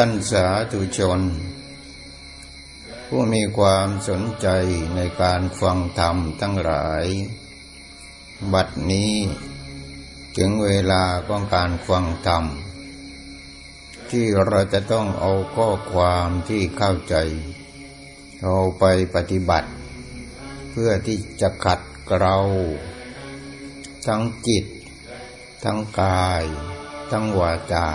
ท่านสาธุชน ผู้มีความสนใจในการฟังธรรมทั้งหลาย บัดนี้ถึงเวลาของการฟังธรรม ที่เราจะต้องเอาข้อความที่เข้าใจ เอาไปปฏิบัติ เพื่อที่จะขัดเกลาทั้งจิต ทั้งกาย ทั้งวาจา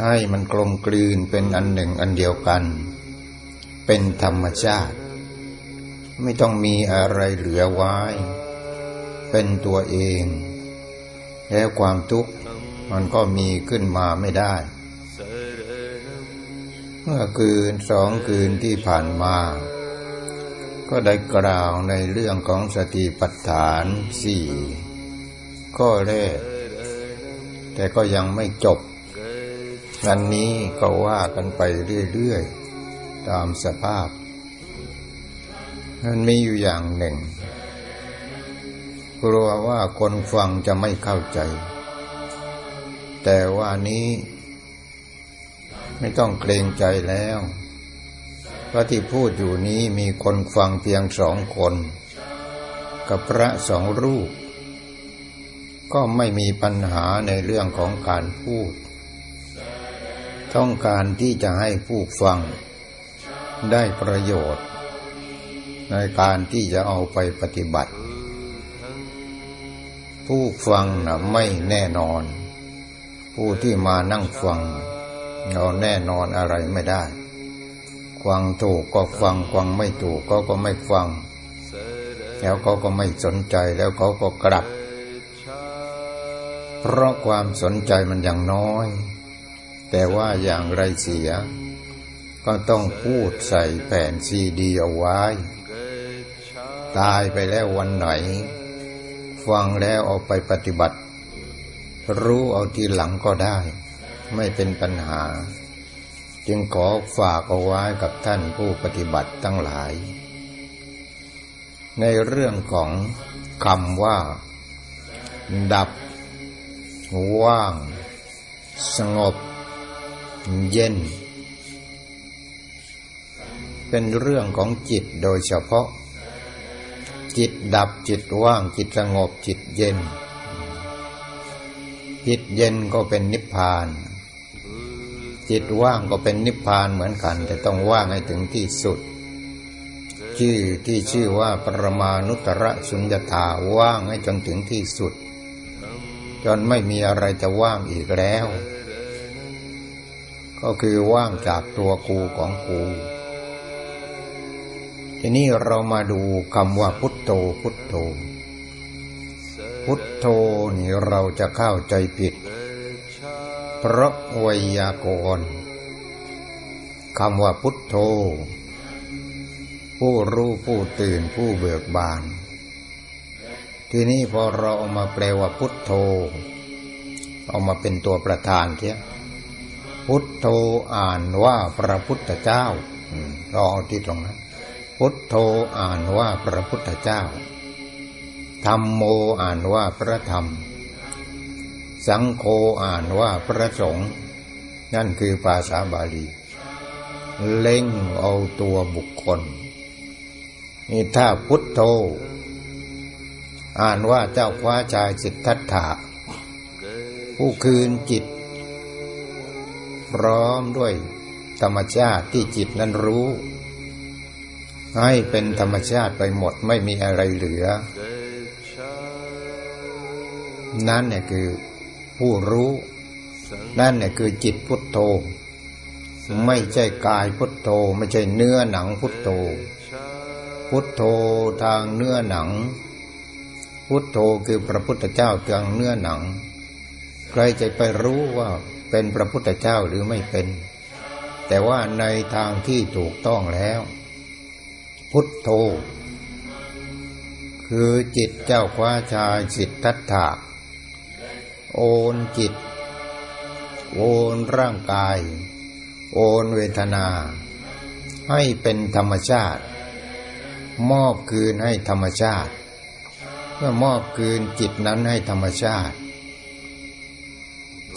ให้มันกลมกลืนเป็นอันหนึ่งอันเดียวกัน เป็นธรรมชาติ ไม่ต้องมีอะไรเหลือไว้ เป็นตัวเอง แล้วความทุกข์มันก็มีขึ้นมาไม่ได้ เมื่อคืนสองคืนที่ผ่านมา ก็ได้กล่าวในเรื่องของสติปัฏฐานสี่ข้อแรกแต่ก็ยังไม่จบ วันนี้ก็ว่ากันไปเรื่อยๆ ตามสภาพ มันมีอยู่อย่างหนึ่ง กลัวว่าคนฟังจะไม่เข้าใจ แต่ว่านี้ ไม่ต้องเกรงใจแล้วเพราะที่พูดอยู่นี้มีคนฟังเพียงสองคน กับพระสองรูป ก็ไม่มีปัญหาในเรื่องของการพูด ต้องการที่จะให้ผู้ฟังได้ประโยชน์ ในการที่จะเอาไปปฏิบัติ ผู้ฟังนะไม่แน่นอน ผู้ที่มานั่งฟัง เราแน่นอนอะไรไม่ได้ ฟังถูกก็ฟังฟังไม่ถูกก็ก็ไม่ฟัง แล้วเขาก็ไม่สนใจแล้วเขาก็กลับ เพราะความสนใจมันยังน้อย แต่ว่าอย่างไรเสีย ก็ต้องพูดใส่แผ่นซีดีเอาไว้ ตายไปแล้ววันไหน ฟังแล้วเอาไปปฏิบัติ รู้เอาทีหลังก็ได้ ไม่เป็นปัญหา จึงขอฝากเอาไว้กับท่านผู้ปฏิบัติทั้งหลาย ในเรื่องของคำว่า ดับ ว่าง สงบ เย็น เป็นเรื่องของจิตโดยเฉพาะ จิตดับจิตว่างจิตสงบจิตเย็น จิตเย็นก็เป็นนิพพาน จิตว่างก็เป็นนิพพานเหมือนกัน แต่ต้องว่างให้ถึงที่สุดชื่อที่ชื่อว่าปรมานุตตรสุญญตาว่างให้จนถึงที่สุด จนไม่มีอะไรจะว่างอีกแล้ว ก็คือว่างจากตัวกูของกู ทีนี้เรามาดูคำว่าพุทโธพุทโธ พุทโธนี่เราจะเข้าใจผิด เพราะไวยากรณ์คำว่าพุทโธ ผู้รู้ผู้ตื่นผู้เบิกบาน ทีนี้พอเราเอามาแปลว่าพุทโธ เอามาเป็นตัวประธานเทีย พุทโธอ่านว่าพระพุทธเจ้าอืมเรอาที่ตรงนั้น พุทโธอ่านว่าพระพุทธเจ้า ธรรมโมอ่านว่าพระธรรม สังโฆอ่านว่าพระสงฆ์ นั่นคือภาษาบาลี เล่งเอาตัวบุคคล นี่ถ้าพุทโธ อ่านว่าเจ้าคว้าชายสิทธัตถะผู้คืนจิต พร้อมด้วยธรรมชาติที่จิตนั้นรู้ ให้เป็นธรรมชาติไปหมดไม่มีอะไรเหลือ นั่นเนี่ยคือผู้รู้ นั่นเนี่ยคือจิตพุทโธ ไม่ใช่กายพุทโธ ไม่ใช่เนื้อหนังพุทโธ พุทโธทางเนื้อหนัง พุทโธคือพระพุทธเจ้าทางเนื้อหนัง ใครจะไปรู้ว่า เป็นพระพุทธเจ้าหรือไม่เป็น แต่ว่าในทางที่ถูกต้องแล้ว พุทโธ คือจิตเจ้าคว้าชายสิทธัตถะโอนจิต โอนร่างกาย โอนเวทนา ให้เป็นธรรมชาติ มอบคืนให้ธรรมชาติ เมื่อมอบคืนจิตนั้นให้ธรรมชาติ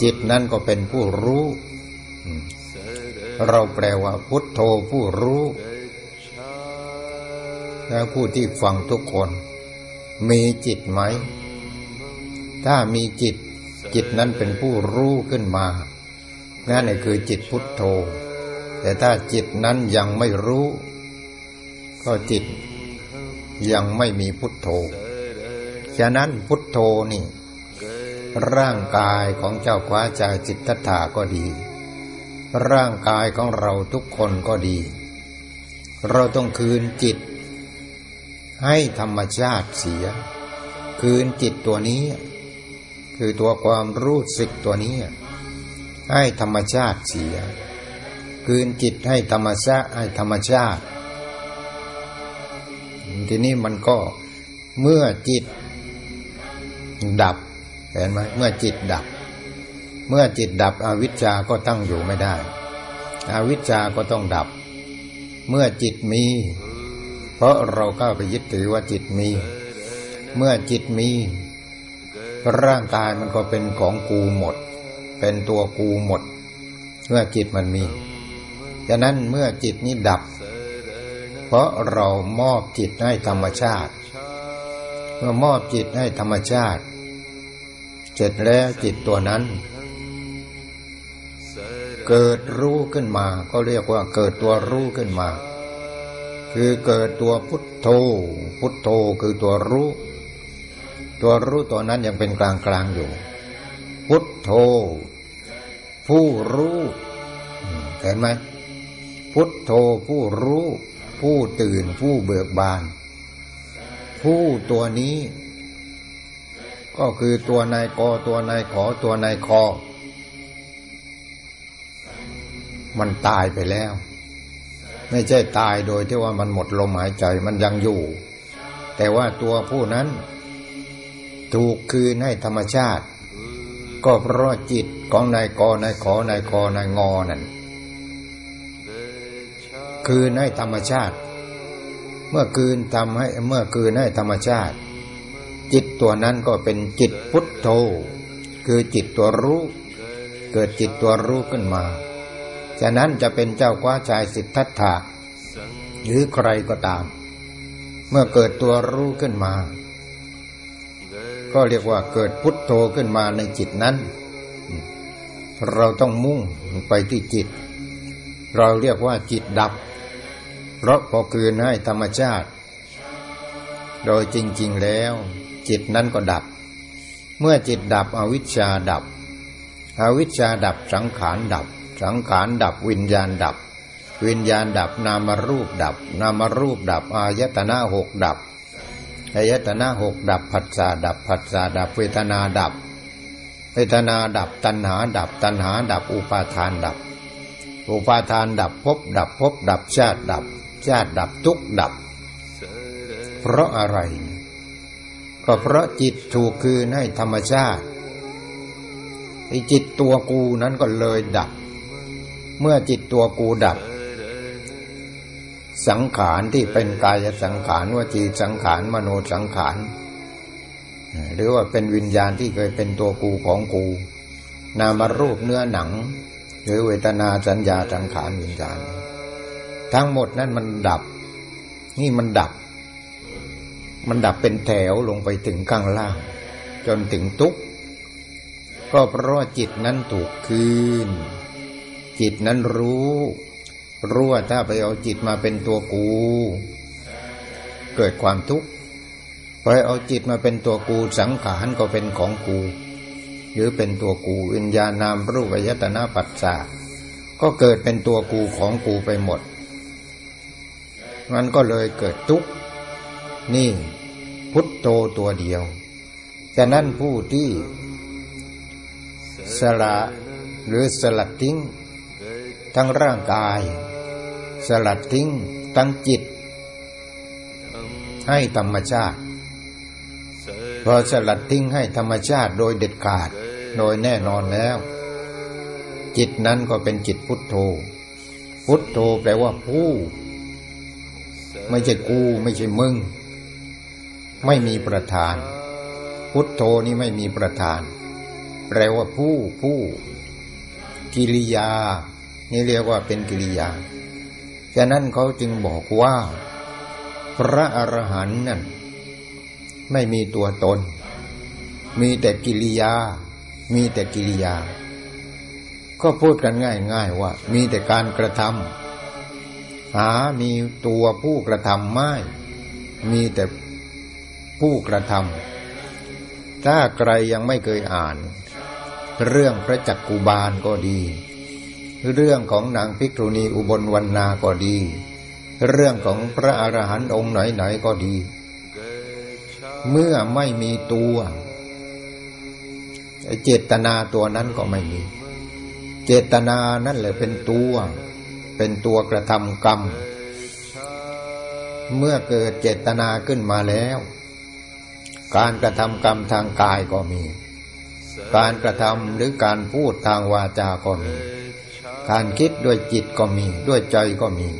จิตนั้นก็เป็นผู้รู้ เราแปลว่าพุทโธผู้รู้ แล้วผู้ที่ฟังทุกคน มีจิตไหม ถ้ามีจิต จิตนั้นเป็นผู้รู้ขึ้นมานั่นคือจิตพุทโธ แต่ถ้าจิตนั้นยังไม่รู้ ก็จิตยังไม่มีพุทโธ ฉะนั้นพุทโธนี่ ร่างกายของเจ้าคว้าจาจิตตถาก็ดี ร่างกายของเราทุกคนก็ดี เราต้องคืนจิต ให้ธรรมชาติเสีย คืนจิตตัวนี้ คือตัวความรู้สึกตัวนี้ ให้ธรรมชาติเสีย คืนจิตให้ธรรมชาติให้ธรรมชาติ ทีนี้มันก็เมื่อจิตดับ เห็นไหมเมื่อจิตดับ เมื่อจิตดับอวิชชาก็ตั้งอยู่ไม่ได้ อวิชชาก็ต้องดับ เมื่อจิตมี เพราะเราก้าไปยึดถือว่าจิตมี เมื่อจิตมี ร่างกายมันก็เป็นของกูหมด เป็นตัวกูหมด เมื่อจิตมันมีฉะนั้นเมื่อจิตนี้ดับ เพราะเรามอบจิตให้ธรรมชาติ เมื่อมอบจิตให้ธรรมชาติ เสร็จแล้วจิตตัวนั้น เกิดรู้ขึ้นมาก็เรียกว่าเกิดตัวรู้ขึ้นมา คือเกิดตัวพุทโธ พุทโธคือตัวรู้ ตัวรู้ตัวนั้นยังเป็นกลางกลางอยู่ พุทโธ ผู้รู้เห็นไหมพุทโธผู้รู้ ผู้ตื่นผู้เบิกบาน ผู้ตัวนี้ ก็คือตัวนายกตัวนายขอตัวนายคอ มันตายไปแล้ว ไม่ใช่ตายโดยที่ว่ามันหมดลมหายใจมันยังอยู่ แต่ว่าตัวผู้นั้น ถูกคืนให้ธรรมชาติ ก็เพราะจิตของนายกนายขอนายคอนายงอนั่นคืนให้ธรรมชาติ เมื่อคืนทำให้เมื่อคืนให้ธรรมชาติ จิตตัวนั้นก็เป็นจิตพุทโธ คือจิตตัวรู้ เกิดจิตตัวรู้ขึ้นมา ฉะนั้นจะเป็นเจ้าคว้าชายสิทธัตถะหรือใครก็ตาม เมื่อเกิดตัวรู้ขึ้นมา ก็เรียกว่าเกิดพุทโธขึ้นมาในจิตนั้น เราต้องมุ่งไปที่จิต เราเรียกว่าจิตดับ เพราะพอคืนให้ธรรมชาติ โดยจริง ๆแล้ว จิตนั้นก็ดับ เมื่อจิตดับอวิชชาดับ อวิชชาดับสังขารดับ สังขารดับวิญญาณดับ วิญญาณดับนามรูปดับ นามรูปดับอายตนะหกดับอายตนะหกดับผัสสะดับผัสสะดับเวทนาดับ เวทนาดับตัณหาดับตัณหาดับอุปาทานดับ อุปาทานดับภพดับภพดับชาติดับ ชาติดับทุกดับ เพราะอะไร ก็เพราะจิตถูกคืนให้ธรรมชาติไอ้จิตตัวกูนั้นก็เลยดับ เมื่อจิตตัวกูดับ สังขารที่เป็นกายสังขารวจีสังขารมโนสังขาร หรือว่าเป็นวิญญาณที่เคยเป็นตัวกูของกู นามารูปเนื้อหนัง หรือเวทนาสัญญาสังขารวิญญาณ ทั้งหมดนั้นมันดับ นี่มันดับ มันดับเป็นแถวลงไปถึงข้างล่าง จนถึงทุกข์ก็เพราะจิตนั้นถูกคืน จิตนั้นรู้ รู้ว่าถ้าไปเอาจิตมาเป็นตัวกู เกิดความทุกข์พอเอาจิตมาเป็นตัวกูสังขารก็เป็นของกู หรือเป็นตัวกูวิญญาณนามรูปยตนาปัสสะก็เกิดเป็นตัวกูของกูไปหมดมันก็เลยเกิดทุกข์ นี่ พุทโธตัวเดียว แต่นั่นผู้ที่สละหรือสลัดทิ้ง ทั้งร่างกาย สลัดทิ้งทั้งจิต ให้ธรรมชาติ พอสลัดทิ้งให้ธรรมชาติโดยเด็ดขาดโดยแน่นอนแล้ว จิตนั้นก็เป็นจิตพุทโธ พุทโธแปลว่าผู้ ไม่ใช่กู ไม่ใช่มึง ไม่มีประธาน พุทโธนี่ไม่มีประธาน แปลว่าผู้ผู้กิริยา นี่เรียกว่าเป็นกิริยา ฉะนั้นเขาจึงบอกว่า พระอรหันต์นั่น ไม่มีตัวตน มีแต่กิริยา มีแต่กิริยา ก็พูดกันง่ายๆว่า มีแต่การกระทำหามีตัวผู้กระทำไม่ มีแต่ ผู้กระทำถ้าใครยังไม่เคยอ่าน เรื่องพระจักกุบาลก็ดี เรื่องของนางพิกรุณีอุบลวรรณาก็ดี เรื่องของพระอรหันต์องค์ไหนๆก็ดี เมื่อไม่มีตัวเจตนาตัวนั้นก็ไม่มี เจตนานั่นแหละเป็นตัว เป็นตัวกระทำกรรม เมื่อเกิดเจตนาขึ้นมาแล้ว การกระทำกรรมทางกายก็มี การกระทำหรือการพูดทางวาจาก็มี การคิดด้วยจิตก็มีด้วยใจก็มี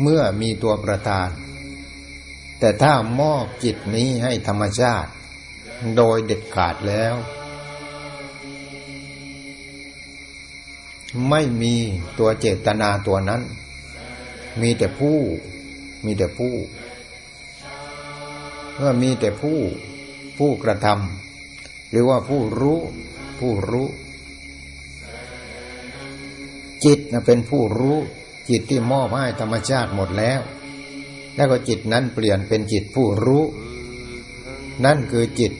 เมื่อมีตัวประธาน แต่ถ้ามอบจิตนี้ให้ธรรมชาติ โดยเด็ดขาดแล้ว ไม่มีตัวเจตนาตัวนั้น มีแต่ผู้ มีแต่ผู้ เมื่อมีแต่ผู้ผู้กระทำหรือว่าผู้รู้ ผู้รู้ จิตนะเป็นผู้รู้จิตที่มอบให้ธรรมชาติหมดแล้ว แล้วก็จิตนั้นเปลี่ยนเป็นจิตผู้รู้ นั่นคือจิต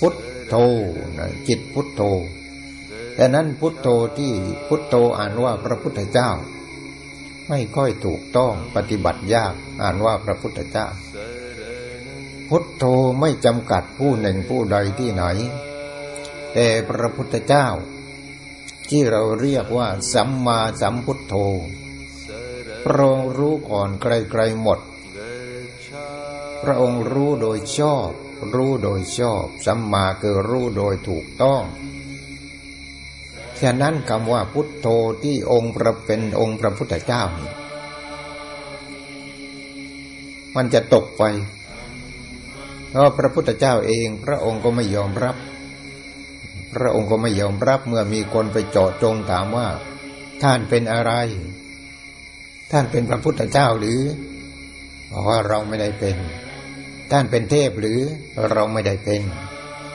พุทโธนะจิตพุทโธแต่นั้นพุทโธที่พุทโธอ่านว่าพระพุทธเจ้า ไม่ค่อยถูกต้องปฏิบัติยากอ่านว่าพระพุทธเจ้า พุทโธไม่จำกัดผู้หนึ่งผู้ใดที่ไหน แต่พระพุทธเจ้า ที่เราเรียกว่าสัมมาสัมพุทโธพระองค์รู้ก่อนไกลๆหมด พระองค์รู้โดยชอบ รู้โดยชอบสัมมาคือรู้โดยถูกต้องฉะนั้นคำว่าพุทโธที่องค์พระเป็นองค์พระพุทธเจ้ามันจะตกไป เพราะพระพุทธเจ้าเอง พระองค์ก็ไม่ยอมรับ พระองค์ก็ไม่ยอมรับเมื่อมีคนไปเจาะจงถามว่า ท่านเป็นอะไร ท่านเป็นพระพุทธเจ้าหรือบอกว่าเราไม่ได้เป็น ท่านเป็นเทพหรือเราไม่ได้เป็น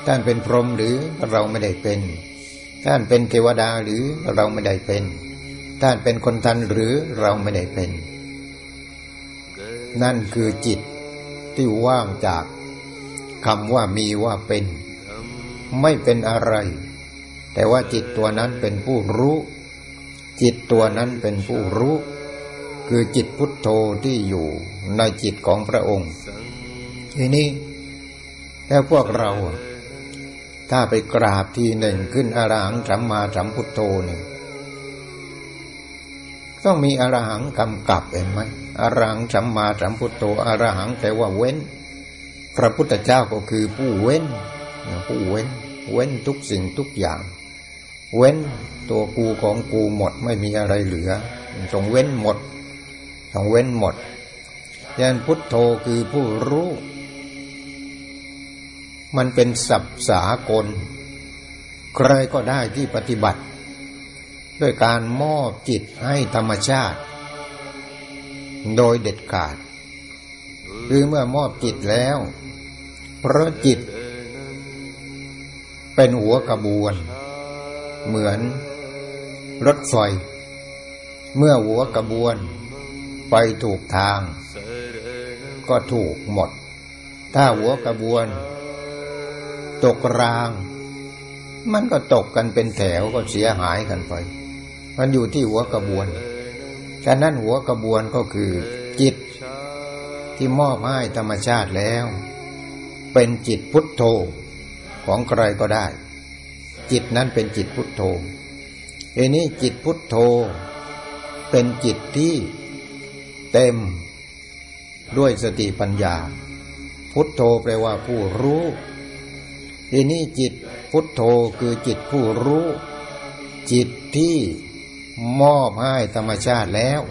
ท่านเป็นพรหมหรือเราไม่ได้เป็น ท่านเป็นเทวดาหรือเราไม่ได้เป็น ท่านเป็นคนทันหรือเราไม่ได้เป็น นั่นคือจิตที่ว่างจาก คำว่ามีว่าเป็น ไม่เป็นอะไร แต่ว่าจิตตัวนั้นเป็นผู้รู้ จิตตัวนั้นเป็นผู้รู้ คือจิตพุทโธที่อยู่ในจิตของพระองค์ ทีนี้ถ้าพวกเรา ถ้าไปกราบทีหนึ่งขึ้นอรหังสัมมาสัมพุทโธนี่ต้องมีอรหังกำกับเห็นไหมอรหังสัมมาสัมพุทโธอรหังแต่ว่าเว้น พระพุทธเจ้าก็คือผู้เว้นผู้เว้น เว้นทุกสิ่งทุกอย่าง เว้นตัวกูของกูหมดไม่มีอะไรเหลือต้องเว้นหมดต้องเว้นหมดยันพุทโธคือผู้รู้ มันเป็นสับสากล ใครก็ได้ที่ปฏิบัติ ด้วยการมอบจิตให้ธรรมชาติ โดยเด็ดขาด คือเมื่อมอบจิตแล้ว เพราะจิต เป็นหัวกระบวน เหมือนรถไฟเมื่อหัวกระบวน ไปถูกทาง ก็ถูกหมด ถ้าหัวกระบวน ตกราง มันก็ตกกันเป็นแถวก็เสียหายกันไป มันอยู่ที่หัวกระบวน ฉะนั้นหัวกระบวนก็คือจิต ที่มอบให้ธรรมชาติแล้ว เป็นจิตพุทโธของใครก็ได้ จิตนั้นเป็นจิตพุทโธเอนี้จิตพุทโธ เป็นจิตที่เต็มด้วยสติปัญญา พุทโธแปลว่าผู้รู้ทีนี้จิตพุทโธคือจิตผู้รู้ จิตที่มอบให้ธรรมชาติแล้ว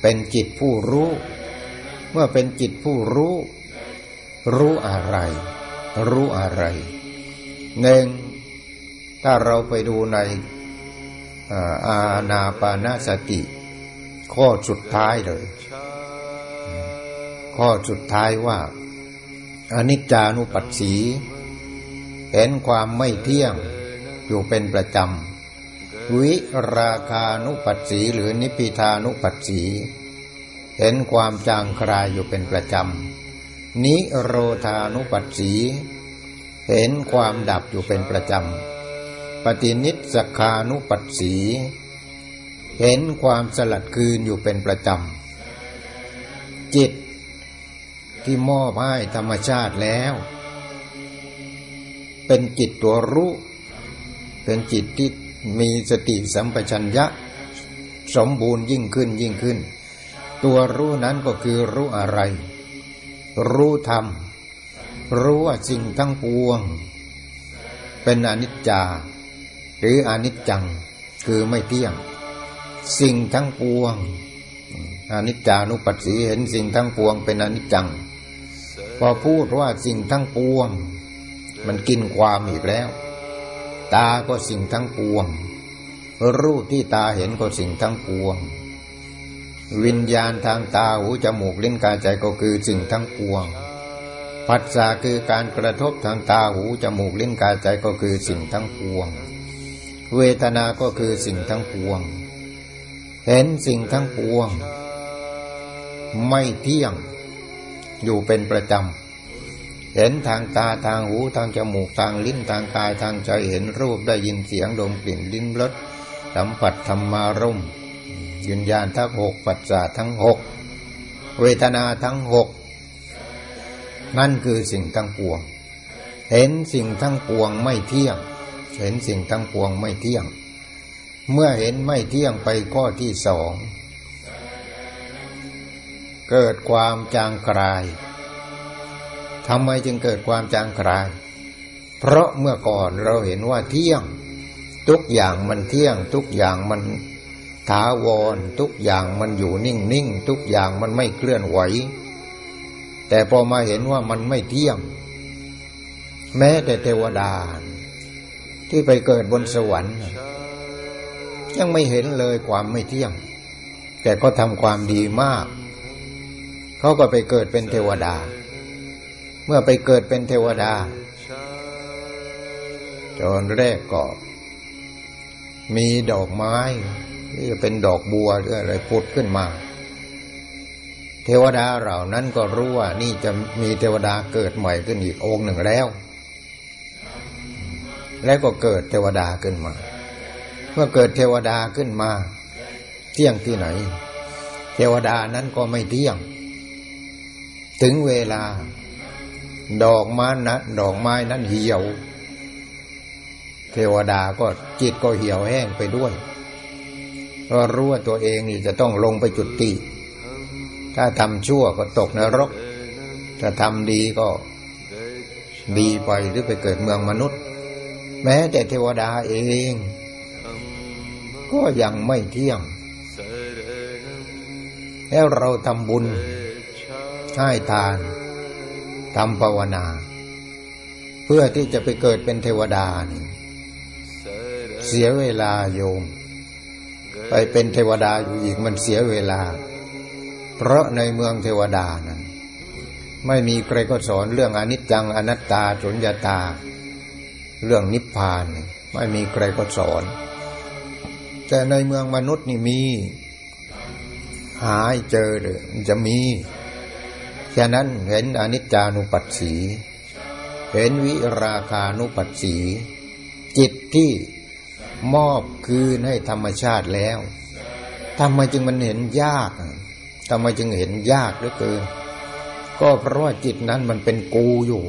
เป็นจิตผู้รู้ เมื่อเป็นจิตผู้รู้ รู้อะไร รู้อะไรหนึ่งถ้าเราไปดูในอาณาปานาสติ ข้อสุดท้ายเลย ข้อสุดท้ายว่าอนิจจานุปัสสี เห็นความไม่เที่ยงอยู่เป็นประจำวิราคานุปัสสีหรือนิพิทานุปัสสี เห็นความจางคลายอยู่เป็นประจำ นิโรธานุปัสสี เห็นความดับอยู่เป็นประจำ ปฏินิสคานุปัสสี เห็นความสลัดคืนอยู่เป็นประจำ จิตที่มอบให้ธรรมชาติแล้ว เป็นจิตตัวรู้ เป็นจิตที่มีสติสัมปชัญญะ สมบูรณ์ยิ่งขึ้นยิ่งขึ้น ตัวรู้นั้นก็คือรู้อะไร รู้ธรรม รู้ว่าสิ่งทั้งปวง เป็นอนิจจา หรืออนิจจัง คือไม่เที่ยง สิ่งทั้งปวงอนิจจานุปัสสีเห็นสิ่งทั้งปวงเป็นอนิจจัง พอพูดว่าสิ่งทั้งปวง มันกินความอีกแล้ว ตาก็สิ่งทั้งปวง รูปที่ตาเห็นก็สิ่งทั้งปวง วิญญาณทางตาหูจมูกลิ้นกายใจก็คือสิ่งทั้งปวงผัสสะคือการกระทบทางตาหูจมูกลิ้นกายใจก็คือสิ่งทั้งปวง เวทนาก็คือสิ่งทั้งปวง เห็นสิ่งทั้งปวง ไม่เที่ยง อยู่เป็นประจำ เห็นทางตาทางหูทางจมูกทางลิ้นทางกายทางใจเห็นรูปได้ยินเสียงดมกลิ่นลิ้นรสสัมผัสธรรมารมยื นญาณทั้งหกปัจจาทั้งหกเวทนาทั้งหกนั่นคือสิ่งทั้งปวง เห็นสิ่งทั้งปวงไม่เที่ยง เห็นสิ่งทั้งปวงไม่เที่ยง เมื่อเห็นไม่เที่ยงไปข้อที่สองเกิดความจางคลายทำไมจึงเกิดความจางคลาย เพราะเมื่อก่อนเราเห็นว่าเที่ยง ทุกอย่างมันเที่ยง ทุกอย่างมัน ถาวรทุกอย่างมันอยู่นิ่งนิ่งทุกอย่างมันไม่เคลื่อนไหว แต่พอมาเห็นว่ามันไม่เที่ยง แม้แต่เทวดา ที่ไปเกิดบนสวรรค์ ยังไม่เห็นเลยความไม่เที่ยง แต่ก็ทำความดีมาก เขาก็ไปเกิดเป็นเทวดา เมื่อไปเกิดเป็นเทวดาจนแรกก็มีดอกไม้ ที่เป็นดอกบัวหรืออะไรพุดขึ้นมา เทวดาเหล่านั้นก็รู้ว่า นี่จะมีเทวดาเกิดใหม่ขึ้นอีกองค์หนึ่งแล้ว แล้วก็เกิดเทวดาขึ้นมา เมื่อเกิดเทวดาขึ้นมา เที่ยงที่ไหน เทวดานั้นก็ไม่เที่ยง ถึงเวลา ดอกไม้นะดอกไม้นั้นเหี่ยว เทวดาก็จิตก็เหี่ยวแห้งไปด้วย ก็รู้ว่าตัวเองนี่จะต้องลงไปจุดติถ้าทำชั่วก็ตกนรก ถ้าทำดีก็ดีไปหรือไปเกิดเมืองมนุษย์ แม้แต่เทวดาเอง ก็ยังไม่เที่ยง แล้วเราทำบุญให้ทานทำภาวนา เพื่อที่จะไปเกิดเป็นเทวดานี่เสียเวลาโยม ไปเป็นเทวดาอยู่อีกมันเสียเวลา เพราะในเมืองเทวดานั้น ไม่มีใครก็สอนเรื่องอนิจจังอนัตตาสุญญาตา เรื่องนิพพาน ไม่มีใครก็สอน แต่ในเมืองมนุษย์นี่มี หายเจอเลยจะมีฉะนั้นเห็นอนิจจานุปัสสี เห็นวิราคานุปัสสี จิตที่ มอบคืนให้ธรรมชาติแล้วทำไมจึงมันเห็นยากทำไมจึงเห็นยากเหลือเกินก็เพราะว่าจิตนั้นมันเป็นกูอยู่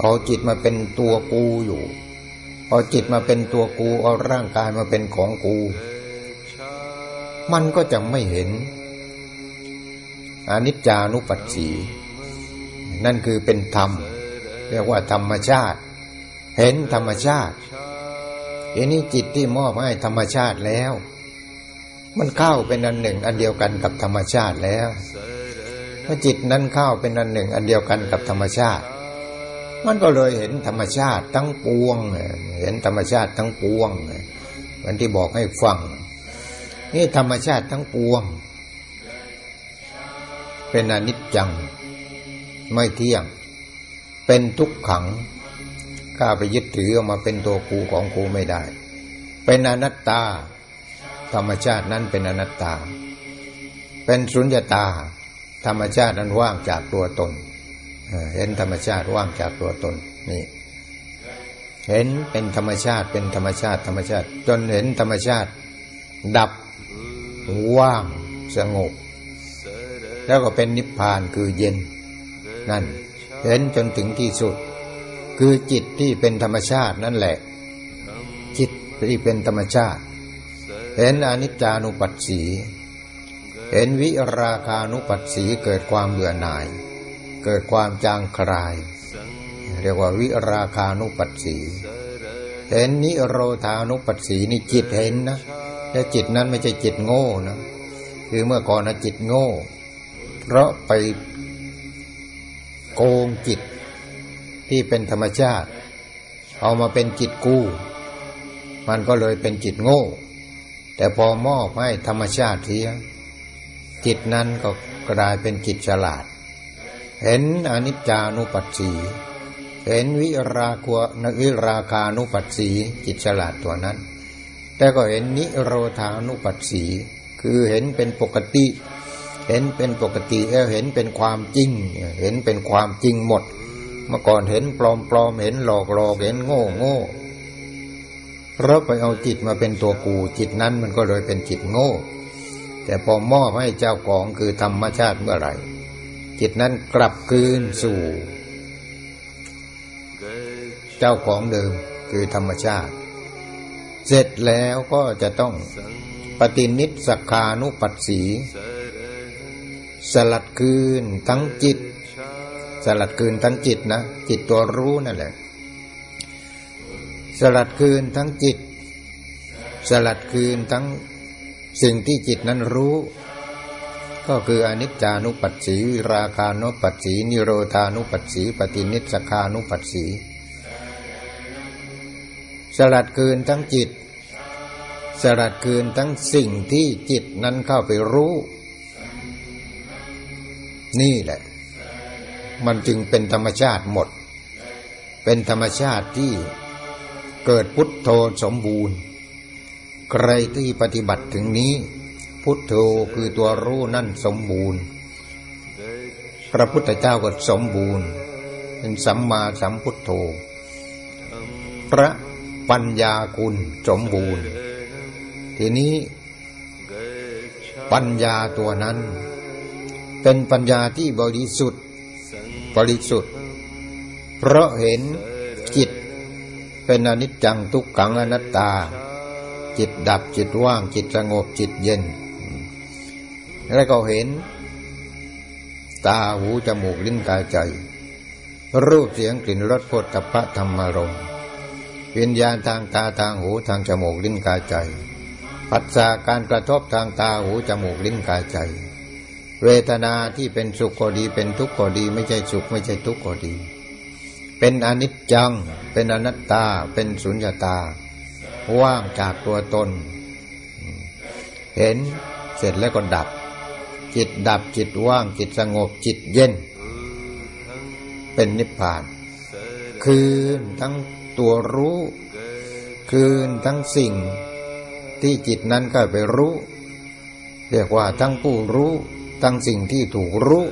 เอาจิตมาเป็นตัวกูอยู่เอาจิตมาเป็นตัวกูเอาร่างกายมาเป็นของกู มันก็จะไม่เห็นอนิจจานุปัสสี นั่นคือเป็นธรรม เรียกว่าธรรมชาติ เห็นธรรมชาติ อันนี้จิตที่มอบให้ธรรมชาติแล้ว มันเข้าเป็นอันหนึ่งอันเดียวกันกับธรรมชาติแล้วเมื่อจิตนั้นเข้าเป็นอันหนึ่งอันเดียวกันกับธรรมชาติ มันก็เลยเห็นธรรมชาติทั้งปวง เห็นธรรมชาติทั้งปวงเหมือนที่บอกให้ฟัง นี่ธรรมชาติทั้งปวง เป็นอนิจจัง ไม่เที่ยง เป็นทุกขัง ข้าไปยึดถือออกมาเป็นตัวกูของกูไม่ได้ เป็นอนัตตา ธรรมชาตินั้นเป็นอนัตตา เป็นสุญญตา ธรรมชาตินั้นว่างจากตัวตนเห็นธรรมชาติว่างจากตัวตนนี่เห็นเป็นธรรมชาติเป็นธรรมชาติธรรมชาติ จนเห็นธรรมชาติ ดับว่างสงบแล้วก็เป็นนิพพานคือเย็น นั่น เห็นจนถึงที่สุด คือจิตที่เป็นธรรมชาตินั่นแหละ จิตที่เป็นธรรมชาติ เห็นอนิจจานุปัสสี เห็นวิราคานุปัสสีเกิดความเบื่อหน่าย เกิดความจางคลาย เรียกว่าวิราคานุปัสสี เห็นนิโรธานุปัสสีนี่จิตเห็นนะแต่จิตนั้นไม่ใช่จิตโง่นะคือเมื่อก่อนนะจิตโง่ เพราะไปโกงจิต ที่เป็นธรรมชาติ เอามาเป็นจิตกู้ มันก็เลยเป็นจิตโง่ แต่พอมอบให้ธรรมชาติเทียจิตนั้นก็กลายเป็นจิตฉลาด เห็นอนิจจานุปัสสี เห็นวิราควรวิราคานุปัสสีจิตฉลาดตัวนั้น แต่ก็เห็นนิโรธานุปัสสี คือเห็นเป็นปกติ เห็นเป็นปกติแล้วเห็นเป็นความจริง เห็นเป็นความจริงหมด เมื่อก่อนเห็นปลอมปลอมเห็นหลอกหลอกเห็นโง่โง่เราไปเอาจิตมาเป็นตัวกูจิตนั้นมันก็เลยเป็นจิตโง่ แต่พอมอบให้เจ้าของคือธรรมชาติเมื่อไหร่ จิตนั้นกลับคืนสู่ เจ้าของเดิมคือธรรมชาติ เสร็จแล้วก็จะต้องปฏินิสกานุปัสสี สลัดคืนทั้งจิต สลัดคืนทั้งจิตนะ จิตตัวรู้นั่นแหละ สลัดคืนทั้งจิต สลัดคืนทั้งสิ่งที่จิตนั้นรู้ ก็คืออนิจจานุปัสสีวิราคานุปัสสีนิโรธานุปัสสีปฏินิสคานุปัสสีสลัดคืนทั้งจิต สลัดคืนทั้งสิ่งที่จิตนั้นเข้าไปรู้ นี่แหละ มันจึงเป็นธรรมชาติหมด เป็นธรรมชาติที่เกิดพุทโธสมบูรณ์ ใครที่ปฏิบัติถึงนี้ พุทโธคือตัวรู้นั่นสมบูรณ์ พระพุทธเจ้าก็สมบูรณ์ เป็นสัมมาสัมพุทโธ พระปัญญาคุณสมบูรณ์ ทีนี้ปัญญาตัวนั้น เป็นปัญญาที่บริสุทธิ์ ริสุทธิ์ เพราะเห็นจิตเป็นอนิจจังทุกขังอนัตตา จิตดับจิตว่างจิตสงบจิตเย็น แล้วก็เห็น ตาหูจมูกลิ้นกายใจ รูปเสียงกลิ่นรสโผฏฐัพพะธรรมารมวิญญาณทางตาทางหูทางจมูกลิ้นกายใจ ปัจจาการกระทบทางตาหูจมูกลิ้นกายใจ เวทนาที่เป็นสุขก็ดี เป็นทุกข์ก็ดี ไม่ใช่สุขไม่ใช่ทุกข์ก็ดี เป็นอนิจจัง เป็นอนัตตา เป็นสุญญตา ว่างจากตัวตน เห็นเสร็จแล้วก็ดับ จิตดับจิตว่างจิตสงบจิตเย็น เป็นนิพพาน คืนทั้งตัวรู้ คืนทั้งสิ่งที่จิตนั้นก็ไปรู้ เรียกว่าทั้งผู้รู้ ทั้งสิ่งที่ถูกรู้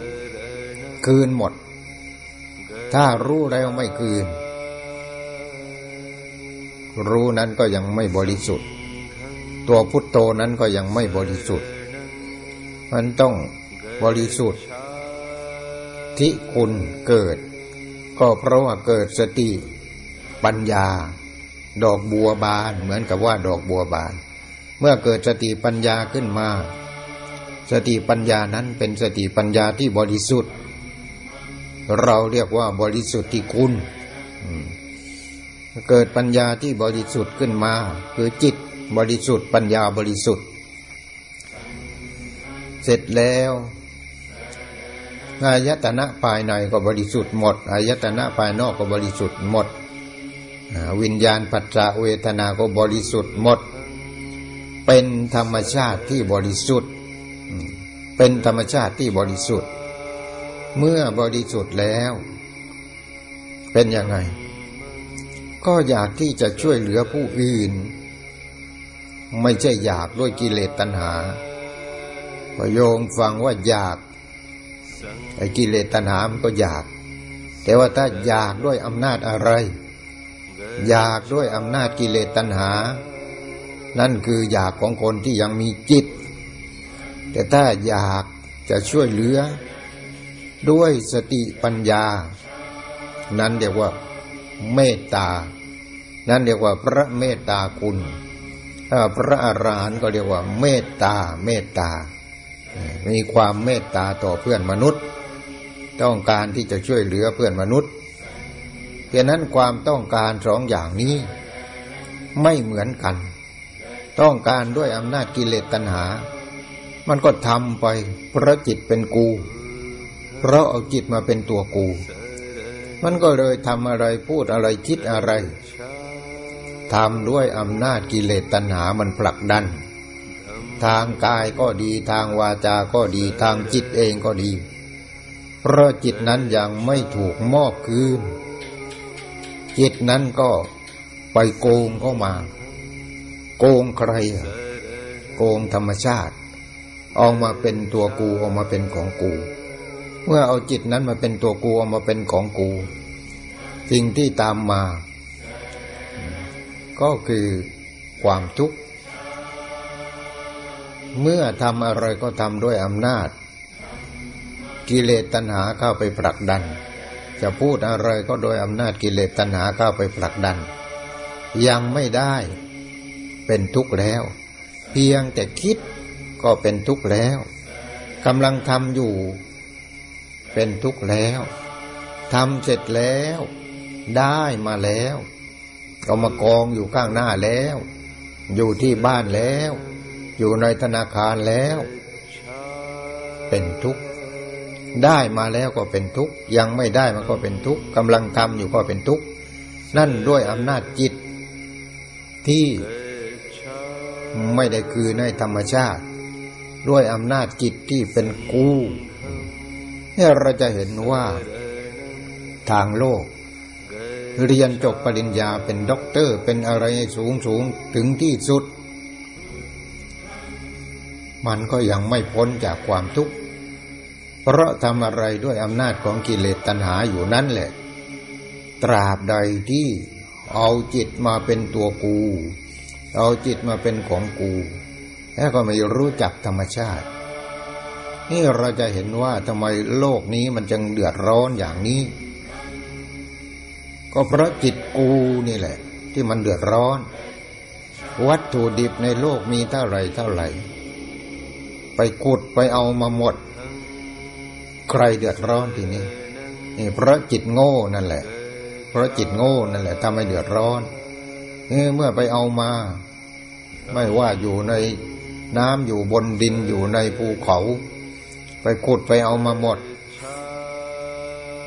คืนหมด ถ้ารู้แล้วไม่คืน รู้นั้นก็ยังไม่บริสุทธิ์ ตัวพุทโธนั้นก็ยังไม่บริสุทธิ์ มันต้องบริสุทธิ์ ที่คุณเกิด ก็เพราะว่าเกิดสติ ปัญญา ดอกบัวบานเหมือนกับว่าดอกบัวบาน เมื่อเกิดสติปัญญาขึ้นมา สติปัญญานั้นเป็นสติปัญญาที่บริสุทธิ์ เราเรียกว่าบริสุทธิ์ที่คุณเกิดปัญญาที่บริสุทธิ์ขึ้นมา คือจิตบริสุทธิ์ปัญญาบริสุทธิ์ เสร็จแล้วอายตนะภายในก็บริสุทธิ์หมดอายตนะภายนอกก็บริสุทธิ์หมด วิญญาณปัจจเวทนาก็บริสุทธิ์หมด เป็นธรรมชาติที่บริสุทธิ์ เป็นธรรมชาติที่บริสุทธิ์ เมื่อบริสุทธิ์แล้ว เป็นยังไง ก็อยากที่จะช่วยเหลือผู้อื่น ไม่ใช่อยากด้วยกิเลสตัณหาพโยงฟังว่าอยากไอ้กิเลสตัณหามันก็อยาก แต่ว่าถ้าอยากด้วยอำนาจอะไร อยากด้วยอำนาจกิเลสตัณหา นั่นคืออยากของคนที่ยังมีจิต แต่ถ้าอยากจะช่วยเหลือ ด้วยสติปัญญา นั้นเรียกว่าเมตตา นั่นเรียกว่าพระเมตตาคุณถ้าพระอรหันต์ก็เรียกว่า เมตตาเมตตา มีความเมตตาต่อเพื่อนมนุษย์ ต้องการที่จะช่วยเหลือเพื่อนมนุษย์เพราะนั้นความต้องการสองอย่างนี้ ไม่เหมือนกัน ต้องการด้วยอำนาจกิเลสตัณหา มันก็ทำไปเพราะจิตเป็นกู เพราะเอาจิตมาเป็นตัวกู มันก็เลยทำอะไรพูดอะไรคิดอะไรทำด้วยอำนาจกิเลสตัณหามันผลักดัน ทางกายก็ดีทางวาจาก็ดีทางจิตเองก็ดี เพราะจิตนั้นยังไม่ถูกมอบคืน จิตนั้นก็ไปโกงเข้ามา โกงใคร โกงธรรมชาติ ออกมาเป็นตัวกูออกมาเป็นของกู เมื่อเอาจิตนั้นมาเป็นตัวกูออกมาเป็นของกู สิ่งที่ตามมา ก็คือความทุกข์ เมื่อทำอะไรก็ทำด้วยอำนาจ กิเลสตัณหาเข้าไปผลักดัน จะพูดอะไรก็โดยอำนาจกิเลสตัณหาเข้าไปผลักดัน ยังไม่ได้เป็นทุกข์แล้ว เพียงแต่คิด ก็เป็นทุกข์แล้วกำลังทำอยู่ เป็นทุกข์แล้วทำเสร็จแล้ว ได้มาแล้วก็มากองอยู่ข้างหน้าแล้ว อยู่ที่บ้านแล้ว อยู่ในธนาคารแล้ว เป็นทุกข์ได้มาแล้วก็เป็นทุกข์ยังไม่ได้มันก็เป็นทุกข์กำลังทำอยู่ก็เป็นทุกข์นั่นด้วยอำนาจจิตที่ไม่ได้คือในธรรมชาติ ด้วยอำนาจจิตที่เป็นกูเนี่ยเราจะเห็นว่าทางโลก เรียนจบปริญญาเป็นด็อกเตอร์ เป็นอะไรสูงสูงถึงที่สุด มันก็ยังไม่พ้นจากความทุกข์ เพราะทำอะไรด้วยอำนาจของกิเลสตัณหาอยู่นั่นแหละ ตราบใดที่เอาจิตมาเป็นตัวกู เอาจิตมาเป็นของกู แล้วก็ไม่รู้จักธรรมชาติ นี่เราจะเห็นว่าทำไมโลกนี้มันจึงเดือดร้อนอย่างนี้ ก็เพราะจิตกูนี่แหละ ที่มันเดือดร้อน วัตถุดิบในโลกมีเท่าไรเท่าไหร่ ไปขุดไปเอามาหมด ใครเดือดร้อนทีนี้นี่เพราะจิตโง่นั่นแหละ เพราะจิตโง่นั่นแหละทำให้เดือดร้อนเมื่อไปเอามา ไม่ว่าอยู่ใน น้ำอยู่บนดินอยู่ในภูเขา ไปขุดไปเอามาหมด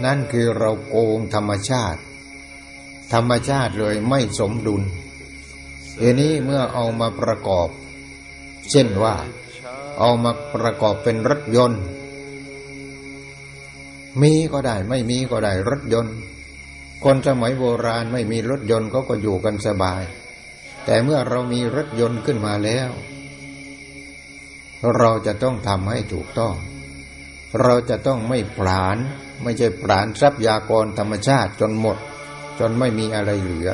นั่นคือเราโกงธรรมชาติ ธรรมชาติเลยไม่สมดุลเอนี้เมื่อเอามาประกอบ เช่นว่า เอามาประกอบเป็นรถยนต์ มีก็ได้ไม่มีก็ได้รถยนต์ คนสมัยโบราณไม่มีรถยนต์เขาก็อยู่กันสบาย แต่เมื่อเรามีรถยนต์ขึ้นมาแล้ว เราจะต้องทำให้ถูกต้อง เราจะต้องไม่ผลาญไม่ใช่ผลาญทรัพยากรธรรมชาติจนหมด จนไม่มีอะไรเหลือ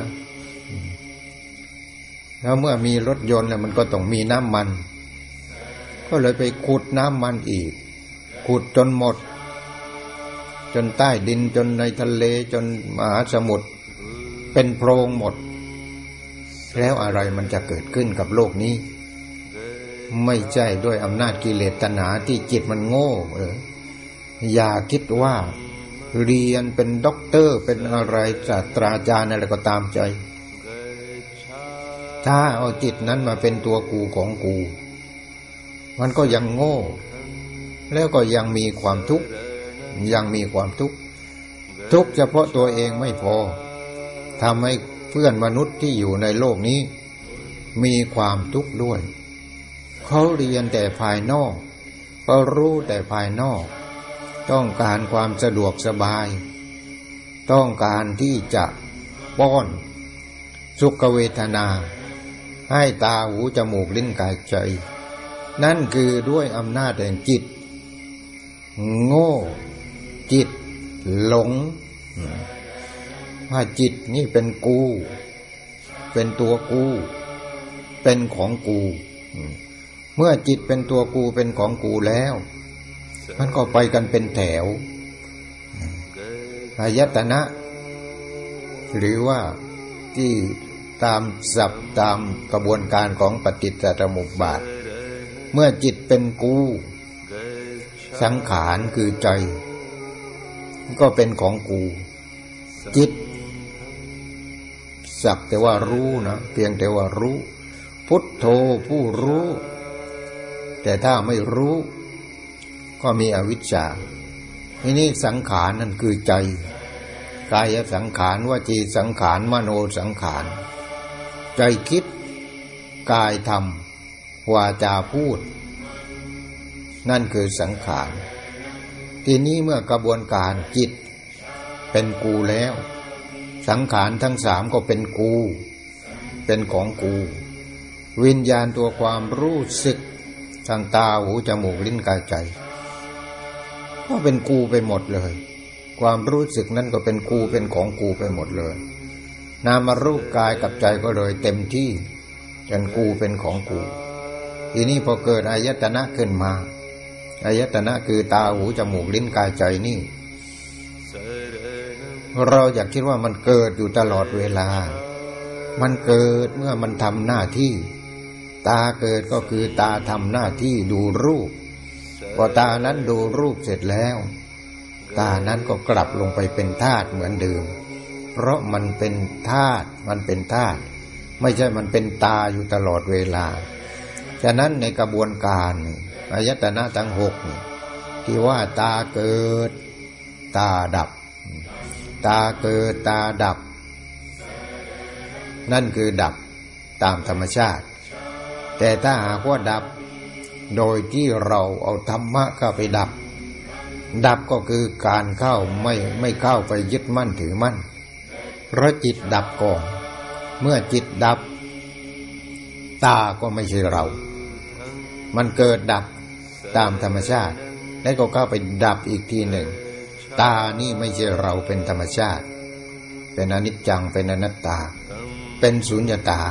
แล้วเมื่อมีรถยนต์แล้วมันก็ต้องมีน้ำมัน ก็เลยไปขุดน้ำมันอีก ขุดจนหมด จนใต้ดินจนในทะเลจนมหาสมุทรเป็นโพรงหมด แล้วอะไรมันจะเกิดขึ้นกับโลกนี้ ไม่ใช่ด้วยอำนาจกิเลสตัณหาที่จิตมันโง่ เออ อย่าคิดว่า เรียนเป็นด็อกเตอร์เป็นอะไรศาสตราจารย์อะไรก็ตามใจ ถ้าเอาจิตนั้นมาเป็นตัวกูของกู มันก็ยังโง่ แล้วก็ยังมีความทุกข์ยังมีความทุกข์ทุกข์เฉพาะตัวเองไม่พอทำให้เพื่อนมนุษย์ที่อยู่ในโลกนี้ มีความทุกข์ด้วย เขาเรียนแต่ภายนอกเขารู้แต่ภายนอก ต้องการความสะดวกสบาย ต้องการที่จะป้อน สุขเวทนา ให้ตาหูจมูกลิ้นกายใจ นั่นคือด้วยอำนาจแห่งจิต โง่ จิต หลง ว่าจิตนี่เป็นกู เป็นตัวกู เป็นของกู เมื่อจิตเป็นตัวกูเป็นของกูแล้ว มันก็ไปกันเป็นแถวอายตนะ หรือว่าที่ตามสับตามกระบวนการของปฏิจจสมุปบาท เมื่อจิตเป็นกู สังขารคือใจ ก็เป็นของกู จิต สักแต่ว่ารู้นะ เพียงแต่ว่ารู้ พุทโธผู้รู้ แต่ถ้าไม่รู้ก็มีอวิชชาทีนี้สังขารนั่นคือใจ กายสังขารวจีสังขารมโนสังขาร ใจคิด กายทำวาจาพูด นั่นคือสังขาร ทีนี้เมื่อกระบวนการจิต เป็นกูแล้ว สังขารทั้งสามก็เป็นกู เป็นของกู วิญญาณตัวความรู้สึก ทางตาหูจมูกลิ้นกายใจก็เป็นกูไปหมดเลย ความรู้สึกนั่นก็เป็นกูเป็นของกูไปหมดเลย นามารูปกายกับใจก็เลยเต็มที่จนกูเป็นของกู ทีนี้พอเกิดอายตนะขึ้นมาอายตนะคือตาหูจมูกลิ้นกายใจนี่ เราอยากคิดว่ามันเกิดอยู่ตลอดเวลา มันเกิดเมื่อมันทำหน้าที่ ตาเกิดก็คือตาทำหน้าที่ดูรูป พอตานั้นดูรูปเสร็จแล้ว ตานั้นก็กลับลงไปเป็นธาตุเหมือนเดิม เพราะมันเป็นธาตุมันเป็นธาตุไม่ใช่มันเป็นตาอยู่ตลอดเวลา ฉะนั้นในกระบวนการอายตนะทั้งหกที่ว่าตาเกิด ตาดับ ตาเกิดตาดับ นั่นคือดับตามธรรมชาติ แต่ถ้าหากว่าดับ โดยที่เราเอาธรรมะเข้าไปดับ ดับก็คือการเข้าไม่ไม่เข้าไปยึดมั่นถือมั่นเพราะจิตดับก่อน เมื่อจิตดับ ตาก็ไม่ใช่เรา มันเกิดดับตามธรรมชาติ แล้วก็เข้าไปดับอีกทีหนึ่ง ตานี่ไม่ใช่เราเป็นธรรมชาติ เป็นอนิจจังเป็นอนัตตา เป็นสุญญตา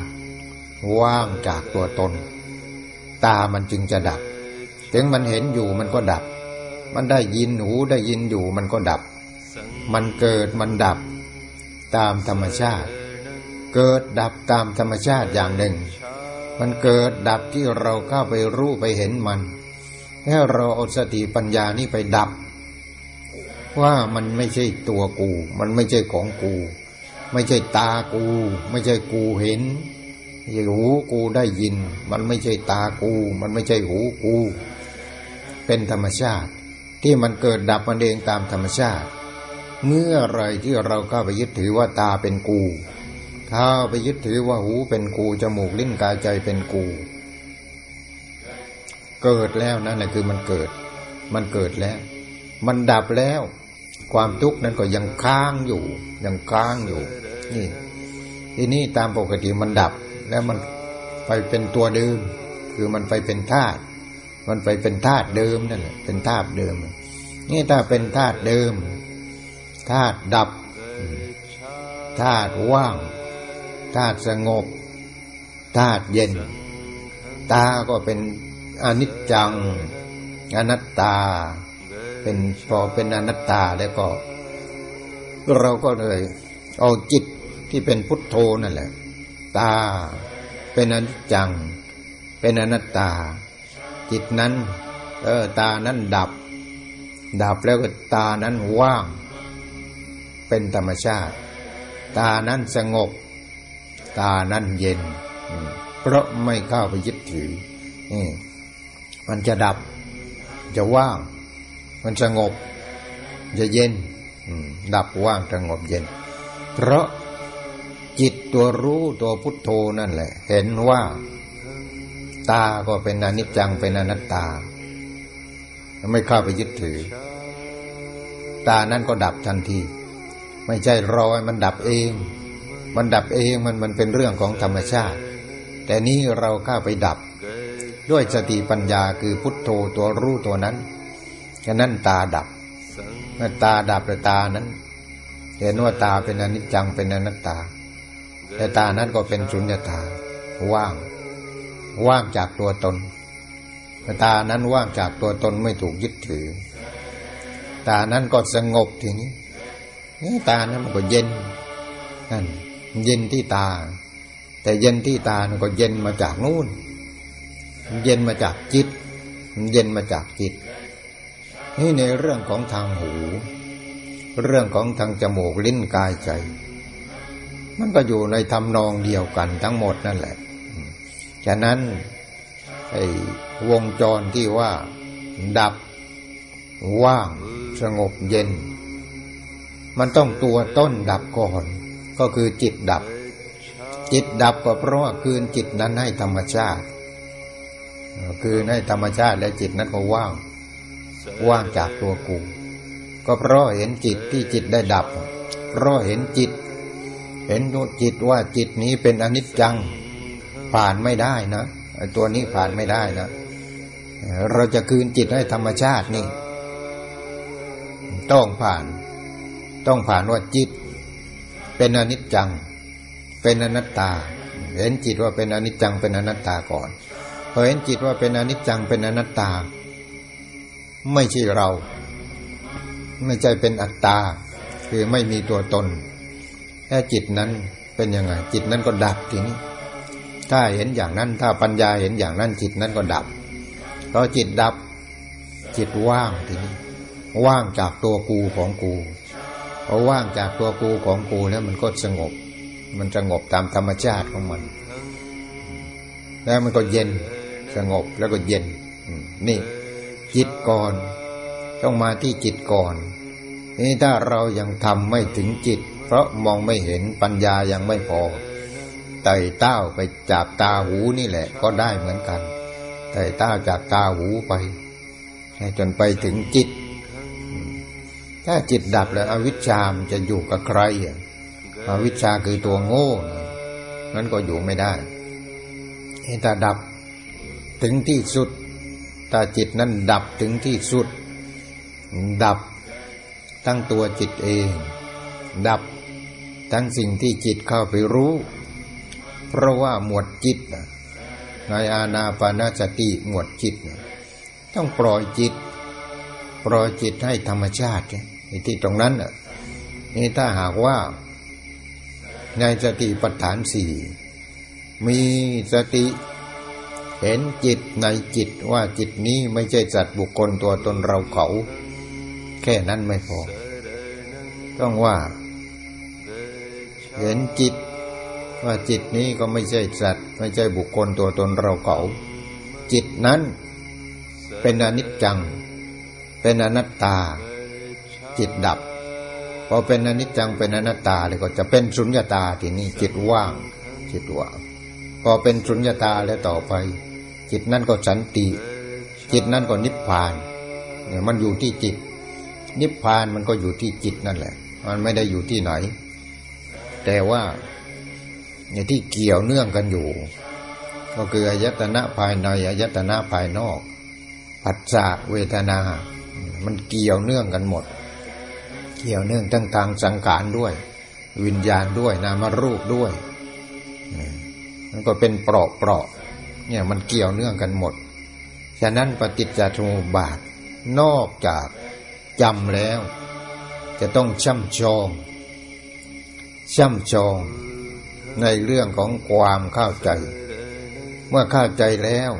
ว่างจากตัวตน ตามันจึงจะดับ ถึงมันเห็นอยู่มันก็ดับ มันได้ยินหูได้ยินอยู่มันก็ดับ มันเกิดมันดับ ตามธรรมชาติ เกิดดับตามธรรมชาติอย่างหนึ่ง มันเกิดดับที่เราเข้าไปรู้ไปเห็นมันให้เราเอาสติปัญญานี่ไปดับ ว่ามันไม่ใช่ตัวกู มันไม่ใช่ของกู ไม่ใช่ตากู ไม่ใช่กูเห็น หูกูได้ยิน มันไม่ใช่ตากู มันไม่ใช่หูกู เป็นธรรมชาติ ที่มันเกิดดับมันเองตามธรรมชาติ เมื่อไรที่เราเข้าไปยึดถือว่าตาเป็นกู ถ้าไปยึดถือว่าหูเป็นกูจมูกลิ้นกายใจเป็นกู เกิดแล้วนั่นแหละคือมันเกิด มันเกิดแล้ว มันดับแล้ว ความทุกข์นั้นก็ยังค้างอยู่ ยังค้างอยู่ นี่ทีนี้ตามปกติมันดับ แล้วมันไปเป็นตัวเดิม คือมันไปเป็นธาตุมันไปเป็นธาตุเดิมนั่นแหละเป็นธาตุเดิม นี่ถ้าเป็นธาตุเดิมธาตุดับธาตุว่างธาตุสงบธาตุเย็น ตาก็เป็นอนิจจัง อนัตตา เป็นพอเป็นอนัตตาแล้วก็ เราก็เลยเอาจิตที่เป็นพุทโธนั่นแหละ ตา เป็นอนิจจัง เป็นอนัตตา จิตนั้น เออตานั้นดับ ดับแล้วก็ตานั้นว่าง เป็นธรรมชาติ ตานั้นสงบ ตานั้นเย็น เพราะไม่เข้าไปยึดถือนี่มันจะดับ จะว่าง มันสงบ จะเย็นดับว่างสงบเย็น เพราะ จิตตัวรู้ตัวพุทโธนั่นแหละ เห็นว่า ตาก็เป็นอนิจจังเป็นอนัตตา ไม่เข้าไปยึดถือ ตานั้นก็ดับทันที ไม่ใช่รอให้มันดับเอง มันดับเองมันมันเป็นเรื่องของธรรมชาติ แต่นี้เราเข้าไปดับ ด้วยสติปัญญาคือพุทโธตัวรู้ตัวนั้นฉะนั้นตาดับเมื่อตาดับแต่ตานั้น เห็นว่าตาเป็นอนิจจังเป็นอนัตตา แต่ตานั้นก็เป็นสุญญตา ว่าง ว่างจากตัวตน ตานั้นว่างจากตัวตนไม่ถูกยึดถือ ตานั้นก็สงบทีนี้นี่ตานั้นมันก็เย็นนั่นเย็นที่ตา แต่เย็นที่ตามันก็เย็นมาจากนู่น เย็นมาจากจิต เย็นมาจากจิต นี่ในเรื่องของทางหู เรื่องของทางจมูกลิ้นกายใจ มันก็อยู่ในทำนองเดียวกันทั้งหมดนั่นแหละ ฉะนั้นไอ้วงจรที่ว่า ดับ ว่าง สงบเย็น มันต้องตัวต้นดับก่อน ก็คือจิตดับ จิตดับก็เพราะว่าคืนจิตนั้นให้ธรรมชาติ คือให้ธรรมชาติและจิตนั้นก็ว่าง ว่างจากตัวกู ก็เพราะเห็นจิตที่จิตได้ดับ เพราะเห็นจิต เห็นจิตว่าจิตนี้เป็นอนิจจัง ผ่านไม่ได้นะตัวนี้ผ่านไม่ได้นะเราจะคืนจิตให้ธรรมชาตินี่ ต้องผ่าน ต้องผ่านว่าจิต เป็นอนิจจัง เป็นอนัตตา เห็นจิตว่าเป็นอนิจจังเป็นอนัตตาก่อนพอเห็นจิตว่าเป็นอนิจจังเป็นอนัตตา ไม่ใช่เรา ไม่ใช่เป็นอัตตา คือไม่มีตัวตน แค่จิตนั้นเป็นยังไง จิตนั้นก็ดับทีนี้ ถ้าเห็นอย่างนั้น ถ้าปัญญาเห็นอย่างนั้น จิตนั้นก็ดับพอจิตดับ จิตว่างทีนี้ ว่างจากตัวกูของกูพอว่างจากตัวกูของกูแล้วมันก็สงบ มันสงบตามธรรมชาติของมัน แล้วมันก็เย็นสงบแล้วก็เย็นนี่ จิตก่อน ต้องมาที่จิตก่อนนี่ถ้าเรายังทำไม่ถึงจิต ราะมองไม่เห็นปัญญายังไม่พอไต่เต้าไปจากตาหูนี่แหละ ก็ได้เหมือนกันไต่เต้าจากตาหูไปจนไปถึงจิต ถ้าจิตดับแล้ว อวิชชามจะอยู่กับใครอวิชชาคือตัวโง่นั้นก็อยู่ไม่ได้ถ้าดับถึงที่สุดถ้าจิตนั้นดับถึงที่สุด ดับทั้งตัวจิตเอง ดับ ทั้งสิ่งที่จิตเข้าไปรู้ เพราะว่าหมวดจิตในอาณาปานาสติหมวดจิต ต้องปล่อยจิต ปล่อยจิตให้ธรรมชาติที่ตรงนั้นนี่ถ้าหากว่าในสติปัฏฐานสี่มีสติเห็นจิตในจิตว่าจิตนี้ไม่ใช่จัดบุคคลตัวตนเราเขา แค่นั้นไม่พอ ต้องว่า เห็นจิต ว่าจิตนี้ก็ไม่ใช่สัตว์ ไม่ใช่บุคคลตัวตนเราเขาจิตนั้นเป็นอนิจจัง เป็นอนัตตา จิตดับพอเป็นอนิจจังเป็นอนัตตาเลยก็จะเป็นสุญญตาทีนี้จิตว่าง จิตว่างพอเป็นสุญญตาแล้วต่อไป จิตนั้นก็สันติ จิตนั้นก็นิพพานเนี่ยมันอยู่ที่จิต นิพพานมันก็อยู่ที่จิตนั่นแหละ มันไม่ได้อยู่ที่ไหน แต่ว่าเนี่ยที่เกี่ยวเนื่องกันอยู่ ก็คืออายตนะภายในอายตนะภายนอกผัสสะเวทนา มันเกี่ยวเนื่องกันหมด เกี่ยวเนื่องทั้งทางสังขารด้วย วิญญาณด้วยนามรูปด้วยมันก็เป็นเปราะเปราะเนี่ยมันเกี่ยวเนื่องกันหมด ฉะนั้นปฏิจจสมุปบาทนอกจากจำแล้ว จะต้องช่ำชอง ช่ำชองในเรื่องของความเข้าใจ เมื่อเข้าใจแล้ว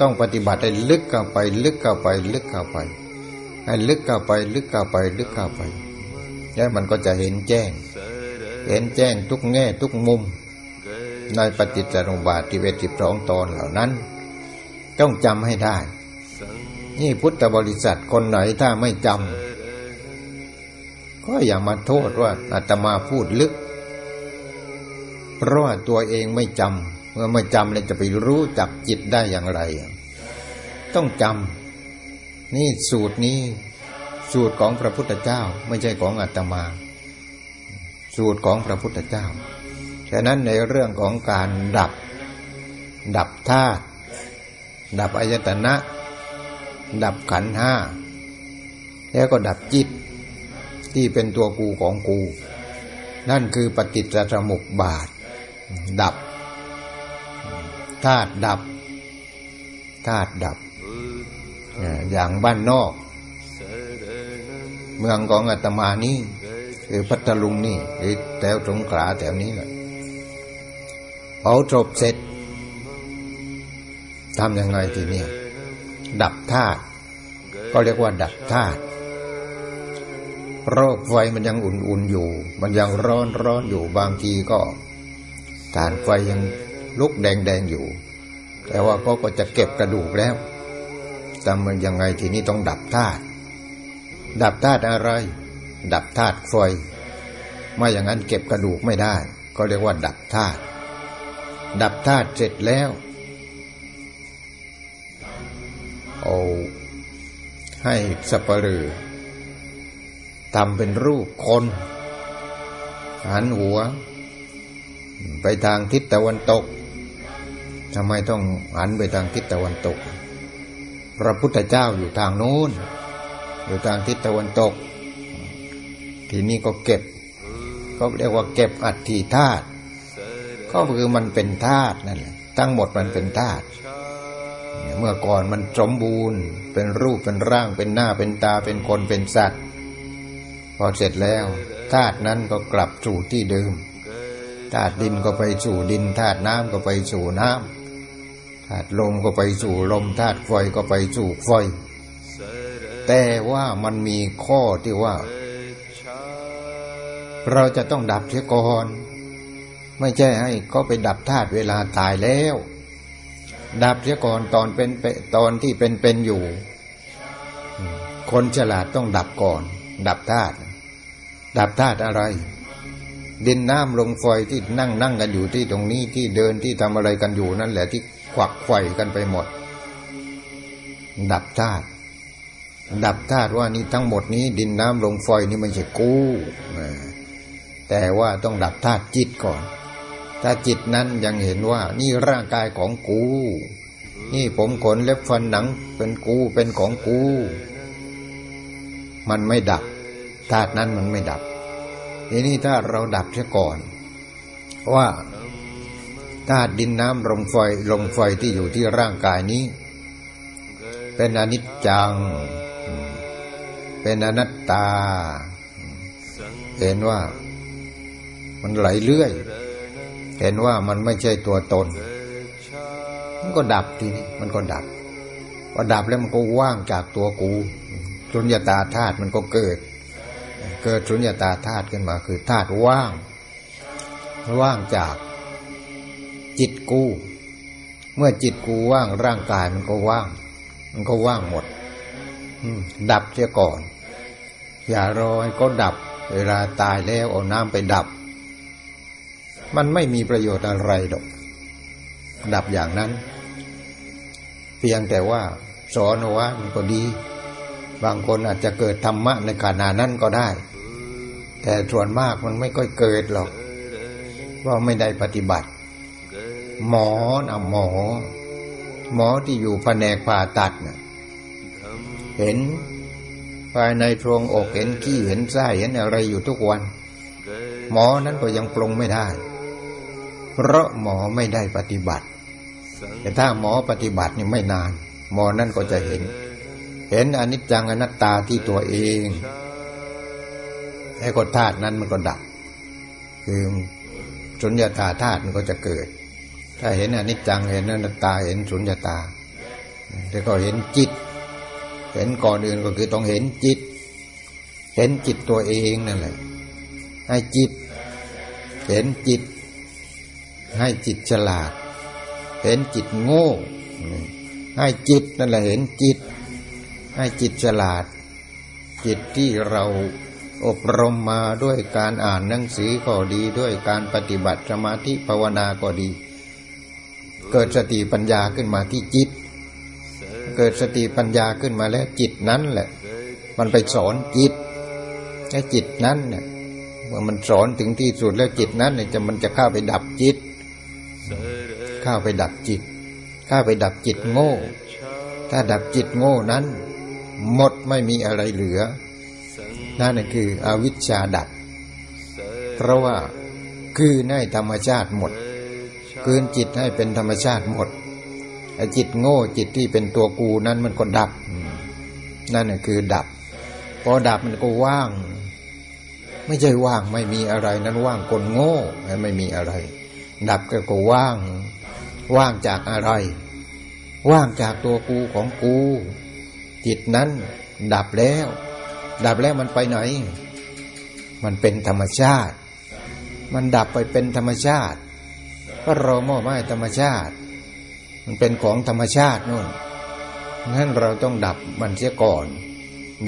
ต้องปฏิบัติให้ลึกเข้าไป ลึกเข้าไป ลึกเข้าไป ให้ลึกเข้าไป ลึกเข้าไป ลึกเข้าไป แล้วมันก็จะเห็นแจ้ง เห็นแจ้งทุกแง่ทุกมุม ในปฏิจจสมุปบาทที่เวทิสองตอนเหล่านั้น ต้องจำให้ได้ นี่พุทธบริษัทคนไหนถ้าไม่จำ ก็อย่ามาโทษว่าอาตมาพูดลึก เพราะว่าตัวเองไม่จำเมื่อไม่จำเลยจะไปรู้จักจิตได้อย่างไร ต้องจำนี่สูตรนี้ สูตรของพระพุทธเจ้า ไม่ใช่ของอาตมา สูตรของพระพุทธเจ้า ฉะนั้นในเรื่องของการดับ ดับธาตุดับอายตนะ ดับขันห้าแล้วก็ดับจิต ที่เป็นตัวกูของกู นั่นคือปฏิจจสมุปบาท ดับธาตุดับธาตุดับ อย่างบ้านนอก เมืองของอาตมานี่คือพัทลุงนี่หรือแถวสงขลาแถวนี้แหละเผาศพเสร็จทำยังไงทีนี้ดับธาตุก็เรียกว่าดับธาตุ โรคไฟมันยังอุ่นๆอยู่ มันยังร้อนร้อนอยู่บางทีก็ฐานไฟยังลุกแดงๆอยู่ แต่ว่าก็ก็จะเก็บกระดูกแล้วแต่มันยังไงทีนี้ต้องดับธาตุดับธาตุอะไร ดับธาตุไฟไม่อย่างนั้นเก็บกระดูกไม่ได้ ก็เรียกว่า ดับธาตุดับธาตุเสร็จแล้วเอาให้สัปเหร่อ ทำเป็นรูปคน หันหัว ไปทางทิศตะวันตกทำไมต้องหันไปทางทิศตะวันตก พระพุทธเจ้าอยู่ทางโน้น อยู่ทางทิศตะวันตก ทีนี้ก็เก็บ ก็เรียกว่าเก็บอัฐิธาตุก็คือมันเป็นธาตุนั่นแหละทั้งหมดมันเป็นธาตุเมื่อก่อนมันสมบูรณ์ เป็นรูปเป็นร่างเป็นหน้าเป็นตาเป็นคนเป็นสัตว์ พอเสร็จแล้วธาตุนั้นก็กลับสู่ที่เดิมธาตุดินก็ไปสู่ดินธาตุน้ำก็ไปสู่น้ำธาตุลมก็ไปสู่ลมธาตุไฟก็ไปสู่ไฟแต่ว่ามันมีข้อที่ว่า เราจะต้องดับเสียก่อนไม่ใช่ให้เขาไปดับธาตุเวลาตายแล้ว ดับเสียก่อนตอนเป็นตอนที่เป็นเป็นอยู่ คนฉลาดต้องดับก่อน ดับธาตุ ดับธาตุอะไร ดินน้ำลมไฟที่นั่งนั่งกันอยู่ที่ตรงนี้ที่เดินที่ทำอะไรกันอยู่นั่นแหละที่ควักไฟกันไปหมด ดับธาตุดับธาตุว่านี่ทั้งหมดนี้ ดินน้ำลมไฟนี่ไม่ใช่กู้แต่ว่าต้องดับธาตุจิตก่อน ถ้าจิตนั้นยังเห็นว่า นี่ร่างกายของกู นี่ผมขนเล็บฟันหนังเป็นกูเป็นของกู มันไม่ดับ ธาตุนั้นมันไม่ดับทีนี้ถ้าเราดับเสียก่อน ว่าธาตุดินน้ำลมไฟลมไฟที่อยู่ที่ร่างกายนี้ เป็นอนิจจัง เป็นอนัตตา เห็นว่ามันไหลเลื่อย เห็นว่ามันไม่ใช่ตัวตน มันก็ดับทีนี้ มันก็ดับพอดับแล้วมันก็ว่างจากตัวกูสุญญตาธาตุมันก็เกิด เกิดสุญญตาธาตุขึ้นมาคือธาตุว่าง ว่างจากจิตกู เมื่อจิตกูว่างร่างกายมันก็ว่าง มันก็ว่างหมดดับเสียก่อน อย่ารอให้ก็ดับ เวลาตายแล้วเอาน้ำไปดับ มันไม่มีประโยชน์อะไรดอก ดับอย่างนั้น เพียงแต่ว่าสอนว่ามันก็ดี บางคนอาจจะเกิดธรรมะในขณะนั้นก็ได้ แต่ส่วนมากมันไม่ค่อยเกิดหรอกว่าไม่ได้ปฏิบัติ หมอนะหมอ หมอที่อยู่แผนกผ่าตัดนะเห็นภายในโพรงอกเห็นขี้เห็นไส้เห็นอะไรอยู่ทุกวัน หมอนั้นก็ยังปรงไม่ได้ เพราะหมอไม่ได้ปฏิบัติ แต่ถ้าหมอปฏิบัตินี่ไม่นาน หมอนั่นก็จะเห็น เห็นอนิจจังอนัตตาที่ตัวเองไอ้กฎธาตุนั้นมันก็ดับ คือสุญญาตาธาตุมันก็จะเกิด ถ้าเห็นอนิจจังเห็นอนัตตาเห็นสุญญาตาแล้วก็เห็นจิต เห็นก่อนอื่นก็คือต้องเห็นจิต เห็นจิตตัวเองนั่นแหละ ให้จิต เห็นจิต ให้จิตฉลาด เห็นจิตโง่ ให้จิตนั่นแหละเห็นจิต ให้จิตฉลาด จิตที่เราอบรมมาด้วยการอ่านหนังสือก็ดีด้วยการปฏิบัติสมาธิภาวนาก็ดี เกิดสติปัญญาขึ้นมาที่จิต เกิดสติปัญญาขึ้นมาแล้วจิตนั้นแหละ มันไปสอนจิตแค่จิตนั้นเนี่ยเมื่อมันสอนถึงที่สุดแล้วจิตนั้นเนี่ยจะมันจะเข้าไปดับจิตเข้าไปดับจิตเข้าไปดับจิตโง่ ถ้าดับจิตโง่นั้น หมดไม่มีอะไรเหลือ นั่นคืออวิชชาดับ เพราะว่าคือให้ธรรมชาติหมด คืนจิตให้เป็นธรรมชาติหมดไอจิตโง่จิตที่เป็นตัวกูนั้นมันก็ดับ นั่นคือดับพอดับมันก็ว่าง ไม่ใช่ว่างไม่มีอะไรนั้นว่างคนโง่ไม่มีอะไร ดับก็ก็ว่าง ว่างจากอะไร ว่างจากตัวกูของกู จิตนั้น ดับแล้ว ดับแล้วมันไปไหน มันเป็นธรรมชาติ มันดับไปเป็นธรรมชาติก็เรามอบให้ธรรมชาติ มันเป็นของธรรมชาตินู่นงั้นเราต้องดับมันเสียก่อน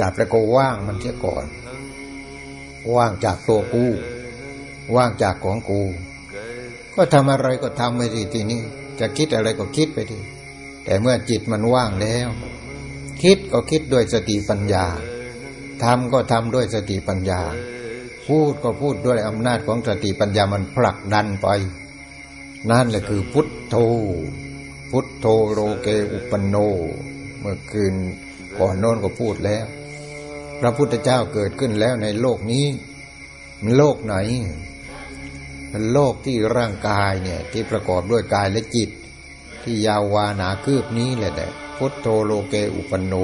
ดับแล้วก็ว่างมันเสียก่อน ว่างจากตัวกู ว่างจากของกู ก็ทำอะไรก็ทำไปทีทีนี้ จะคิดอะไรก็คิดไปทีแต่เมื่อจิตมันว่างแล้ว คิดก็คิดด้วยสติปัญญาทำก็ทำด้วยสติปัญญา พูดก็พูดด้วยอำนาจของสติปัญญามันผลักดันไป นั่นแหละคือพุทโธ พุทโธโรเกอุปโน เมื่อคืนก่อนโน้นก็พูดแล้ว พระพุทธเจ้าเกิดขึ้นแล้วในโลกนี้ มันโลกไหนมันโลกที่ร่างกายเนี่ยที่ประกอบด้วยกายและจิต ที่ยาววานาคืบนี้แหละแต่ พุทโธโลเกอุปโน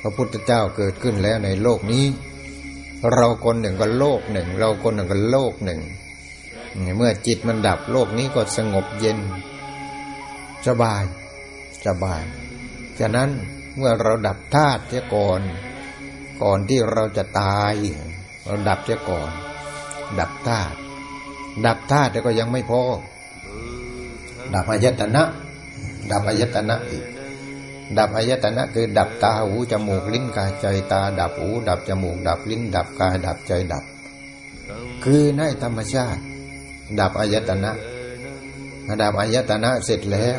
พระพุทธเจ้าเกิดขึ้นแล้วในโลกนี้ เราคนหนึ่งก็โลกหนึ่ง เราคนหนึ่งก็โลกหนึ่ง เมื่อจิตมันดับโลกนี้ก็สงบเย็น สบายสบาย ฉะนั้นเมื่อเราดับธาตุเสียก่อน ก่อนที่เราจะตาย เราดับเสียก่อน ดับธาตุดับธาตุแต่ก็ยังไม่พอดับอายตนะดับอายตนะอีก ดับอายตนะคือดับตาหูจมูกลิ้นกายใจตา ดับหู ดับจมูก ดับลิ้น ดับกายดับใจดับ คือในธรรมชาติ ดับอายตนะดับอายตนะเสร็จแล้ว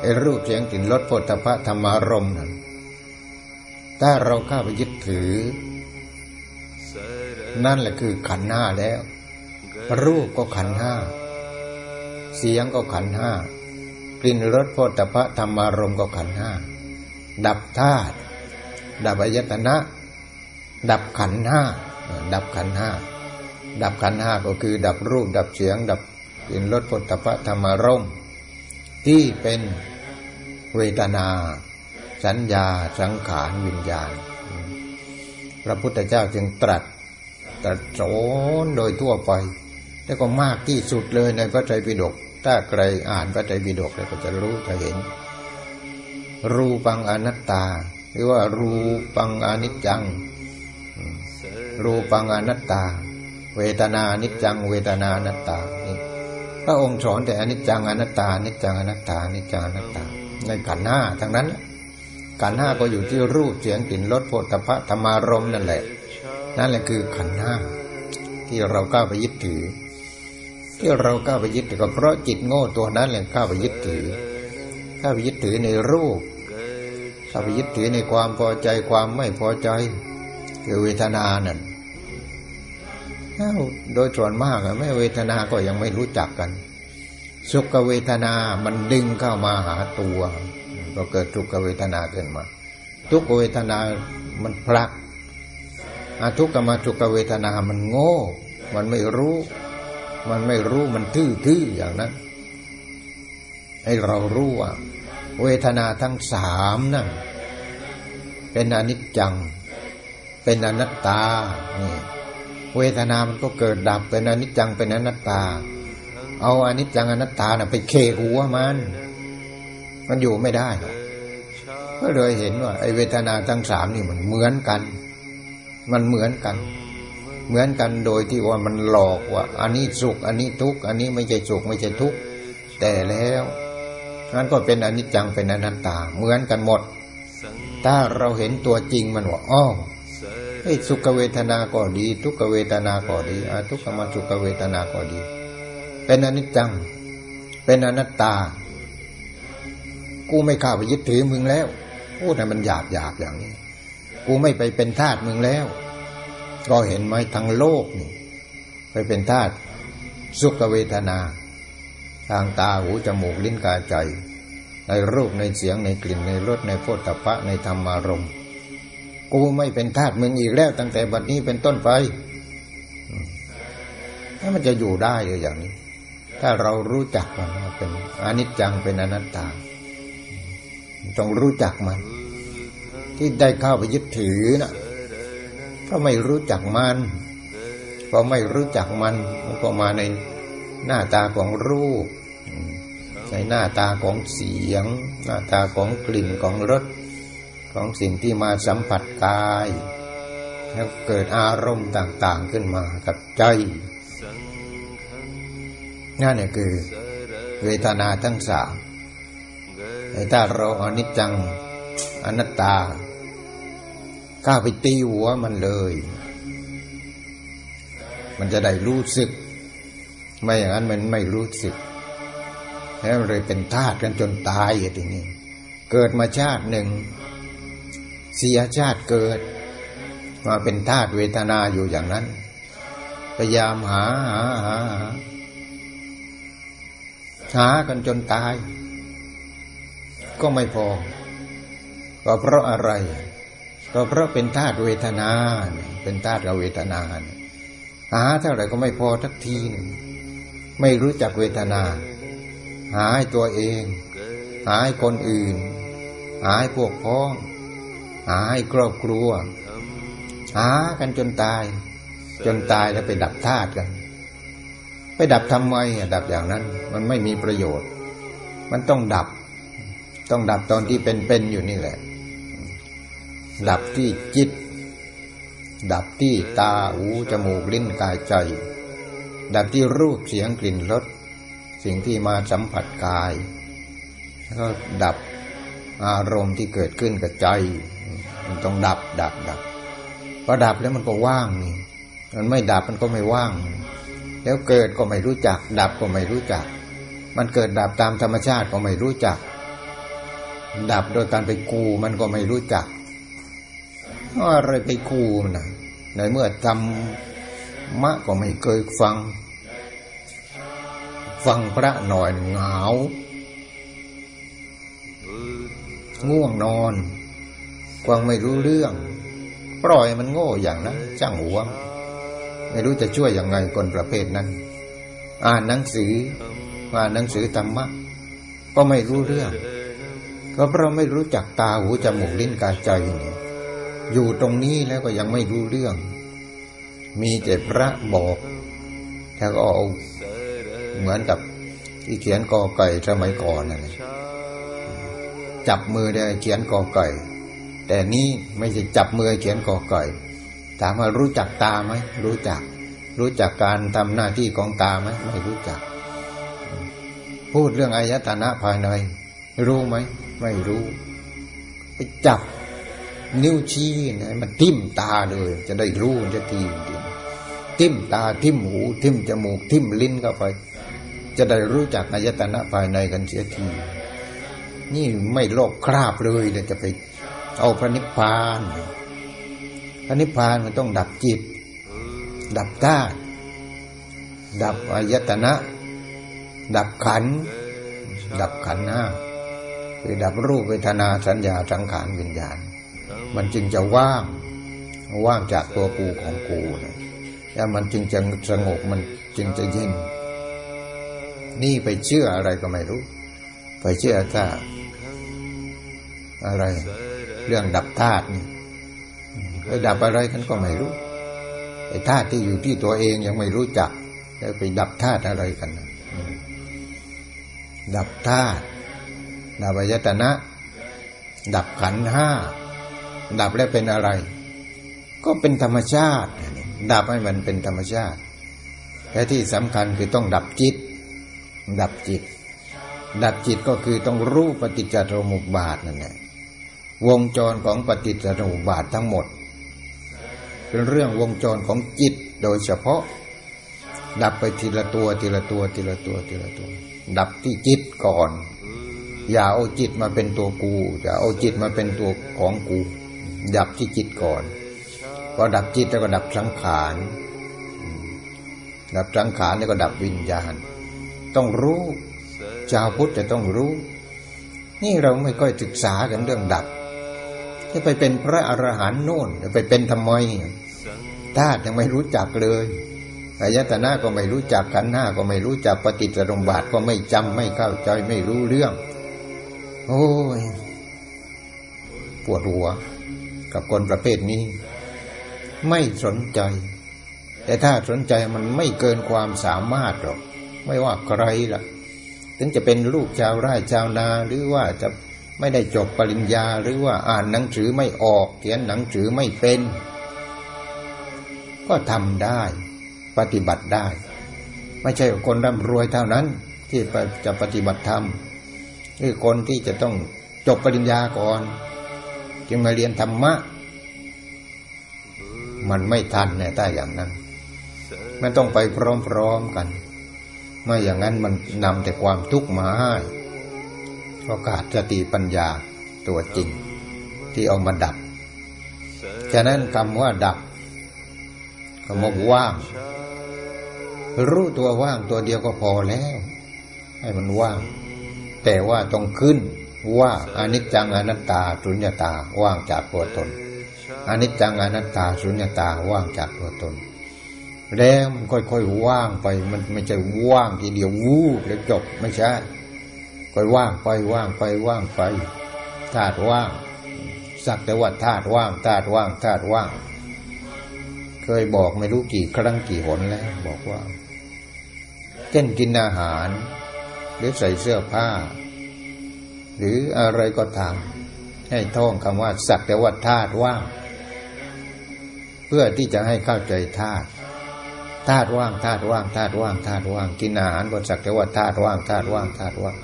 ไอ้รูปเสียงกลิ่นรสโผฏฐะธรรมารมณ์นั้นถ้าเราเข้าไปยึดถือ นั่นแหละคือขันห้าแล้ว รูปก็ขันห้า เสียงก็ขันห้า กลิ่นรสโพธพะธรรมารมก็ขันห้าดับธาตุดับอายตนะ ดับขันห้าดับขันห้าดับขันห้าก็คือ ดับรูป ดับเสียง ดับกลิ่นรสโพธพะธรรมารมที่เป็นเวทนา สัญญาสังขารวิญญาณ พระพุทธเจ้าจึงตรัสตรัสสอนโดยทั่วไป แล้วก็มากที่สุดเลยในพระไตรปิฎก ถ้าใครอ่านพระไตรปิฎกก็จะรู้จะเห็น รูปังอนัตตา หรือว่ารูปังอนิจจัง รูปังอนัตตา เวทนานิจจัง เวทนาอนัตตานี่พระองค์สอนแต่อนิจจังอนัตตานิจจังอนัตตานิจจังอนัตตา ในขันห้าทั้งนั้นขันห้าก็อยู่ที่รูปเสียงกลิ่นรสโผฏฐะธรรมารมนั่นแหละ นั่นแหละคือขันห้าที่เราก้าวไปยึดถือ ที่เราก้าไปยึดก็เพราะจิตโง่ตัวนั้นแหละก้าไปยึดถือก้าไปยึดถือในรูปเข้าไปยึดถือในความพอใจความไม่พอใจคือเวทนานั่นโดยส่วนมากไม่เวทนาก็ยังไม่รู้จักกัน สุขเวทนามันดึงเข้ามาหาตัวก็เกิดทุกขเวทนาขึ้นมา ทุกขเวทนามันพลักอาทุกขมาทุกขเวทนามันโง่ มันไม่รู้ มันไม่รู้มันทื่อๆอย่างนั้น ให้เรารู้ว่า เวทนาทั้งสามนั่นเป็นอนิจจัง เป็นอนัตตานี่เวทนามันก็เกิดดับเป็นอนิจจังเป็นอนัตตา เอาอนิจจังอนัตตาน่ะไปเคหัวมัน มันอยู่ไม่ได้ ก็เลยเห็นว่าไอ้เวทนาทั้งสามนี่มันเหมือนกัน มันเหมือนกัน เหมือนกันโดยที่ว่ามันหลอกว่า อันนี้สุข อันนี้ทุกข์อันนี้ไม่ใช่สุขไม่ใช่ทุกข์แต่แล้วนั้นก็เป็นอนิจจังเป็นอนัตตา เหมือนกันหมด ถ้าเราเห็นตัวจริงมันว่าอ้อไอ้สุขเวทนาก็ดี ทุกขเวทนาก็ดีอทุกขมาสุขเวทนาก็ดี เป็นอนิจจัง เป็นอนัตตา กูไม่ข้าไปยึดถือมึงแล้วพูดให้มันหยาบหยาบอย่างนี้ กูไม่ไปเป็นทาสมึงแล้ว ก็เห็นไหมทั้งโลกนี่ไปเป็นทาสสุขเวทนา ทางตาหูจมูกลิ้นกายใจ ในรูปในเสียงในกลิ่นในรสในโพธพะในธรรมารมณ์กูไม่เป็นทาสมึงอีกแล้ว ตั้งแต่บัดนี้เป็นต้นไปถ้ามันจะอยู่ได้เลยอย่างนี้ ถ้าเรารู้จักมันเป็นอนิจจังเป็นอนัตตาต้องรู้จักมัน ที่ได้เข้าไปยึดถือนะถ้าไม่รู้จักมันพอไม่รู้จักมันมันก็มาในหน้าตาของรูป ในหน้าตาของเสียง หน้าตาของกลิ่นของรสของสิ่งที่มาสัมผัสกายแล้วเกิดอารมณ์ต่างๆขึ้นมากับใจนั่นเนี่ยคือเวทนาทั้งสามแต่ถ้าเราอนิจจังอนัตตา กล้าไปตีหัวมันเลย มันจะได้รู้สึก ไม่อย่างนั้นมันไม่รู้สึกแล้วเลยเป็นทาสกันจนตายอย่างนี้ เกิดมาชาติหนึ่ง เสียชาติเกิด มาเป็นธาตุเวทนาอยู่อย่างนั้น พยายามหาหาหาหาหากันจนตาย ก็ไม่พอก็เพราะอะไร ก็เพราะเป็นธาตุเวทนา เป็นธาตุเวทนาหาเท่าไหร่ก็ไม่พอทักทีหนึ่งไม่รู้จักเวทนา หาให้ตัวเอง หาให้คนอื่น หาให้พวกพ้อง หาให้ครอบครัว หากันจนตาย จนตายแล้วไปดับธาตุกัน ไปดับทำไมดับอย่างนั้น มันไม่มีประโยชน์ มันต้องดับ ต้องดับตอนที่เป็นๆอยู่นี่แหละ ดับที่จิต ดับที่ตาหูจมูกลิ้นกายใจ ดับที่รูปเสียงกลิ่นรสสิ่งที่มาสัมผัสกาย แล้วก็ดับอารมณ์ที่เกิดขึ้นกับใจ มันต้องดับ ดับดับพอดับแล้วมันก็ว่างนี่มันไม่ดับมันก็ไม่ว่าง แล้วเกิดก็ไม่รู้จัก ดับก็ไม่รู้จัก มันเกิดดับตามธรรมชาติก็ไม่รู้จัก ดับโดยการไปกูมันก็ไม่รู้จัก อะไรไปกูมันนะในเมื่อทำมะก็ไม่เคยฟัง ฟังพระหน่อยเหงาง่วงนอนกวางไม่รู้เรื่อง ปล่อยมันโง่อย่างนั้นจ้างหัวไม่รู้จะช่วยยังไงคนประเภทนั้น อ่านหนังสืออ่านหนังสือธรรมะ ก็ไม่รู้เรื่อง ก็เพราะไม่รู้จักตาหูจมูกลิ้นกายใจนี่ อยู่ตรงนี้แล้วก็ยังไม่รู้เรื่อง มีแต่พระบอกแล้วก็เอาเหมือนกับที่เขียนกอไก่สมัยก่อนนั่นแหละจับมือได้เขียนกอไก่ แต่นี้ไม่ใช่จับมือเขียนกอไก่ ถามว่ารู้จักตาไหมรู้จัก รู้จักการทำหน้าที่ของตาไหมไม่รู้จัก พูดเรื่องอายตนะภายใน รู้ไหมไม่รู้ไปจับ นิ้วชี้นะมันทิ่มตาเลย จะได้รู้จะทีจริงทิ่มตาทิ่มหูทิ่มจมูกทิ่มลิ้นเข้าไป จะได้รู้จักอายตนะภายในกันเสียที นี่ไม่โลกคราบเลยเลยจะไปเอาพระนิพพานพระนิพพานมันต้องดับจิต ดับธาตุดับอายตนะ ดับขัน ดับขันธ์ห้าคือดับรูปเวทนาสัญญาสังขารวิญญาณ มันจึงจะว่างว่างจากตัวกูของกูนะแล้วมันจึงจะสงบมันจึงจะเย็น นี่ไปเชื่ออะไรก็ไม่รู้ ไปเชื่อถ้าอะไร เรื่องดับธาตุนี่ไปดับอะไรกันก็ไม่รู้ไอ้ธาตุที่อยู่ที่ตัวเองยังไม่รู้จักแล้วไปดับธาตุอะไรกันนะดับธาตุดับอายตนะ ดับขันห้า ดับแล้วเป็นอะไร ก็เป็นธรรมชาติ ดับให้มันเป็นธรรมชาติและที่สำคัญคือต้องดับจิต ดับจิต ดับจิตก็คือต้องรู้ปฏิจจสมุปบาทนั่นแหละวงจรของปฏิจจสมุปบาททั้งหมด เป็นเรื่องวงจรของจิตโดยเฉพาะ ดับไปทีละตัวทีละตัวทีละตัวทีละตัว ดับที่จิตก่อน อย่าเอาจิตมาเป็นตัวกู อย่าเอาจิตมาเป็นตัวของกู ดับที่จิตก่อนพอดับจิตแล้วก็ดับสังขารดับสังขารแล้วก็ดับวิญญาณ ต้องรู้ชาวพุทธจะต้องรู้ นี่เราไม่ค่อยศึกษากันเรื่องดับ จะไปเป็นพระอรหันต์โน่นจะไปเป็นทำไมธาตุยังไม่รู้จักเลยอายตนะก็ไม่รู้จักขันห้าก็ไม่รู้จักปฏิจจสมุปบาทก็ไม่จำไม่เข้าใจไม่รู้เรื่อง โอ้ยปวดหัว กับคนประเภทนี้ ไม่สนใจ แต่ถ้าสนใจมันไม่เกินความสามารถหรอก ไม่ว่าใครล่ะ ถึงจะเป็นลูกชาวไร่ชาวนาหรือว่าจะไม่ได้จบปริญญาหรือว่าอ่านหนังสือไม่ออกเขียนหนังสือไม่เป็น ก็ทำได้ ปฏิบัติได้ ไม่ใช่คนร่ำรวยเท่านั้นที่จะปฏิบัติธรรมคือคนที่จะต้องจบปริญญาก่อน จึงมาเรียนธรรมะ มันไม่ทันเนี่ยถ้าอย่างนั้น มันต้องไปพร้อมๆกัน ไม่อย่างนั้นมันนำแต่ความทุกข์มาให้เพราะขาดสติปัญญาตัวจริง ที่เอามาดับ ฉะนั้นคำว่าดับคำว่าว่าง รู้ตัวว่างตัวเดียวก็พอแล้ว ให้มันว่าง แต่ว่าต้องขึ้น ว่าอนิจจังอนัตตาสุญญตาว่างจากตัวตนอนิจจังอนัตตาสุญญตาว่างจากตัวตน แล้วมันค่อยๆว่างไป มันไม่ใช่ว่างทีเดียววูบแล้วจบไม่ใช่ค่อยว่างไปว่างไปว่างไปธาตุว่างสักแต่ว่าธาตุว่างธาตุว่างธาตุว่าง เคยบอกไม่รู้กี่ครั้งกี่หนแล้ว บอกว่าเช่นกินอาหาร หรือใส่เสื้อผ้า หรืออะไรก็ตาม ให้ท่องคำว่า สักแต่ว่าธาตุว่าง เพื่อที่จะให้เข้าใจธาตุธาตุว่างธาตุว่างธาตุว่างธาตุว่างกินอาหารก็สักแต่ว่าธาตุว่างธาตุว่างธาตุว่าง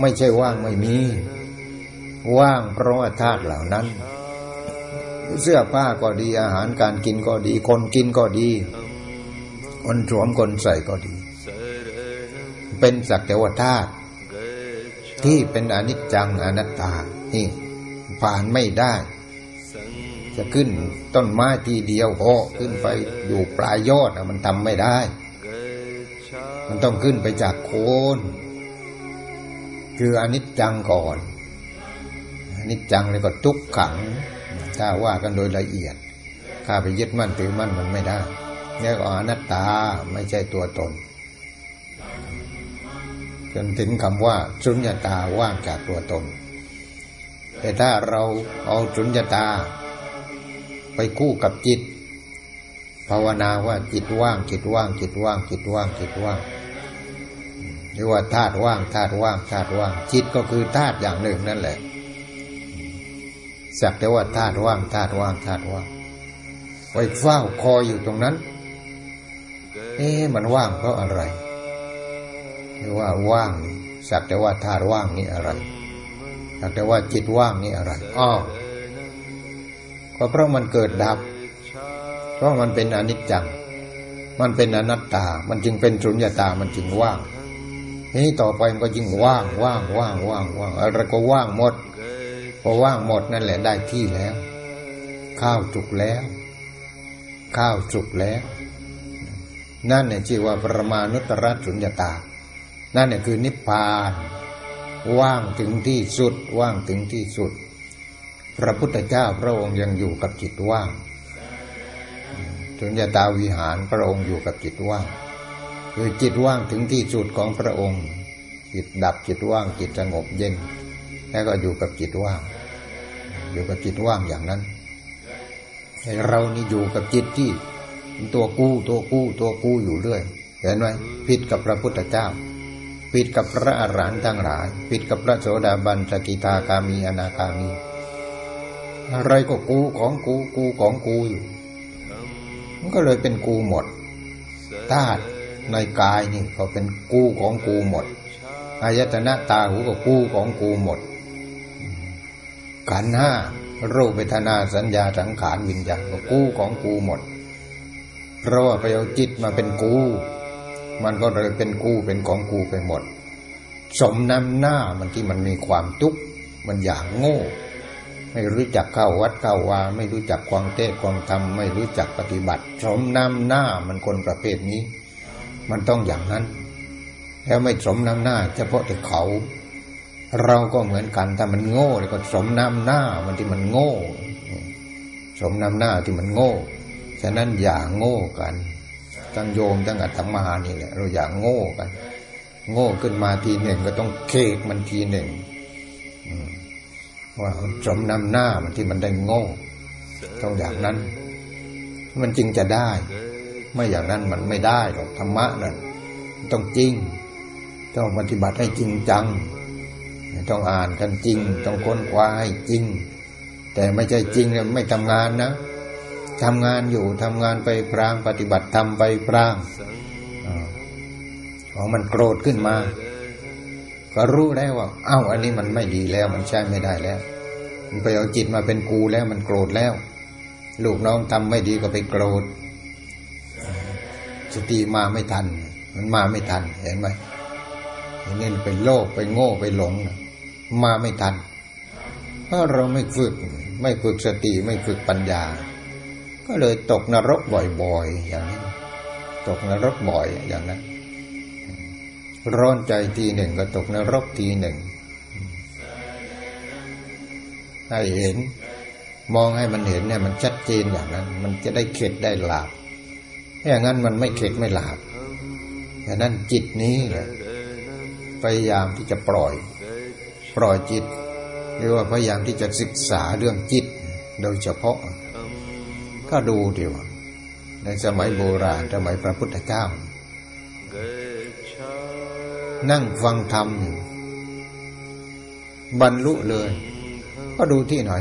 ไม่ใช่ว่างไม่มี ว่างเพราะว่าธาตุเหล่านั้น เสื้อผ้าก็ดีอาหารการกินก็ดี คนกินก็ดีคนสวมคนใส่ก็ดี เป็นสักแต่ว่าธาตุ ที่เป็นอนิจจังอนัตตา นี่ผ่านไม่ได้ จะขึ้นต้นไม้ทีเดียวโอขึ้นไปอยู่ปลายยอดมันทำไม่ได้ มันต้องขึ้นไปจากโคนคืออนิจจังก่อนอนิจจังเลยก็ทุกขัง ถ้าว่ากันโดยละเอียด ข้าไปยึดมั่นถือมั่นมันไม่ได้นี่ก็อนัตตาไม่ใช่ตัวตน จนถึงคำว่าสุญญตาว่างจากตัวตน แต่ถ้าเราเอาสุญญตา ไปคู่กับจิต ภาวนาว่าจิตว่างจิตว่างจิตว่างจิตว่างจิตว่างเรียกว่าธาตุว่างธาตุว่างธาตุว่าง จิตก็คือธาตุอย่างหนึ่งนั่นแหละสักแต่ว่าธาตุว่างธาตุว่างธาตุว่างไว้เฝ้าคอยอยู่ตรงนั้น เอ๊ะมันว่างเพราะอะไร ว่าว่างสักแต่ว่าธาตุว่างนี่อะไรสักแต่ว่าจิตว่างนี่อะไรอ้อก็เพราะมันเกิดดับ เพราะมันเป็นอนิจจัง มันเป็นอนัตตา มันจึงเป็นสุญญตา มันจึงว่างนี่ต่อไปมันก็ยิ่งว่างว่างว่างว่างว่างอะไรก็ว่างหมดพพอว่างหมดนั่นแหละได้ที่แล้ว ข้าวจุกแล้ว ข้าวจุกแล้ว นั่นเนี่ยชื่อว่าประมาณุตรสุญญตา นั่นเนี่ยคือนิพพาน ว่างถึงที่สุดว่างถึงที่สุด พระพุทธเจ้าพระองค์ยังอยู่กับจิตว่างสุญญตาวิหารพระองค์อยู่กับจิตว่างคือจิตว่างถึงที่สุดของพระองค์ จิตดับจิตว่างจิตสงบเย็น แล้วก็อยู่กับจิตว่าง อยู่กับจิตว่างอย่างนั้นเรานี่อยู่กับจิตที่ตัวกู้ตัวกู้ตัวกู้อยู่เรื่อย เห็นไหมผิดกับพระพุทธเจ้า ผิดกับพระอรหันต์ทั้งหลายผิดกับพระโสดาบันสกิทาคามีอนาคามี อะไรก็กูของกูกูของกูอยู่มันก็เลยเป็นกูหมดธาตุในกายนี่ก็เป็นกูของกูหมดอายตนะตาหูก็กูของกูหมดขันห้ารูปเวทนาสัญญาสังขารวิญญาณก็กูของกูหมด เพราะว่าไปเอาจิตมาเป็นกู มันก็เลยเป็นกูเป็นของกูไปหมด สมน้ำหน้ามันที่มันมีความทุกข์มันอยางโง่ ไม่รู้จักเข้าวัดเข้าวา ไม่รู้จักควางเทศควางธรรมไม่รู้จักปฏิบัติ สมน้ำหน้ามันคนประเภทนี้ มันต้องอย่างนั้น แล้วไม่สมน้ำหน้า เฉพาะแต่เขา เราก็เหมือนกันถ้ามันโง่ก็สมน้ำหน้ามันที่มันโง่ สมน้ำหน้าที่มันโง่ฉะนั้นอย่าโง่กัน ทั้งโยมทั้งอัตมานี่แหละเราอย่าโง่กัน โง่ขึ้นมาทีหนึ่งก็ต้องเคกมันทีหนึ่งว่าสมนำหน้ามันที่มันได้โง่ ต้องอย่างนั้น มันจึงจะได้ ไม่อย่างนั้นมันไม่ได้หรอกธรรมะนั่นต้องจริง ต้องปฏิบัติให้จริงจัง ต้องอ่านกันจริง ต้องค้นคว้าให้จริง แต่ไม่ใช่จริงนะไม่ทำงานนะ ทำงานอยู่ทำงานไปพรางปฏิบัติทำไปพรางของมันโกรธขึ้นมา ก็รู้แล้วว่า เอ้า อันนี้มันไม่ดีแล้ว มันใช้ไม่ได้แล้ว มันไปเอาจิตมาเป็นกูแล้วมันโกรธแล้ว ลูกน้องทำไม่ดีก็ไปโกรธสติมาไม่ทัน มันมาไม่ทันเห็นไหมนี่ไปโลภไปโง่ไปหลง มาไม่ทัน เพราะเราไม่ฝึก ไม่ฝึกสติไม่ฝึกปัญญา ก็เลยตกนรกบ่อยๆ อย่างนี้ ตกนรกบ่อยอย่างนั้น ร้อนใจทีหนึ่งก็ตกนรกทีหนึ่ง ให้เห็น มองให้มันเห็นเนี่ยมันชัดเจนอย่างนั้น มันจะได้เข็ดได้หลาบอย่างนั้นมันไม่เข็ดไม่หลาบอย่างนั้นจิตนี้แหละพยายามที่จะปล่อย ปล่อยจิต หรือว่าพยายามที่จะศึกษาเรื่องจิต โดยเฉพาะ ก็ดูดีว่าในสมัยโบราณสมัยพระพุทธเจ้า นั่งฟังธรรมอยู่บรรลุเลย ก็ดูที่ไหน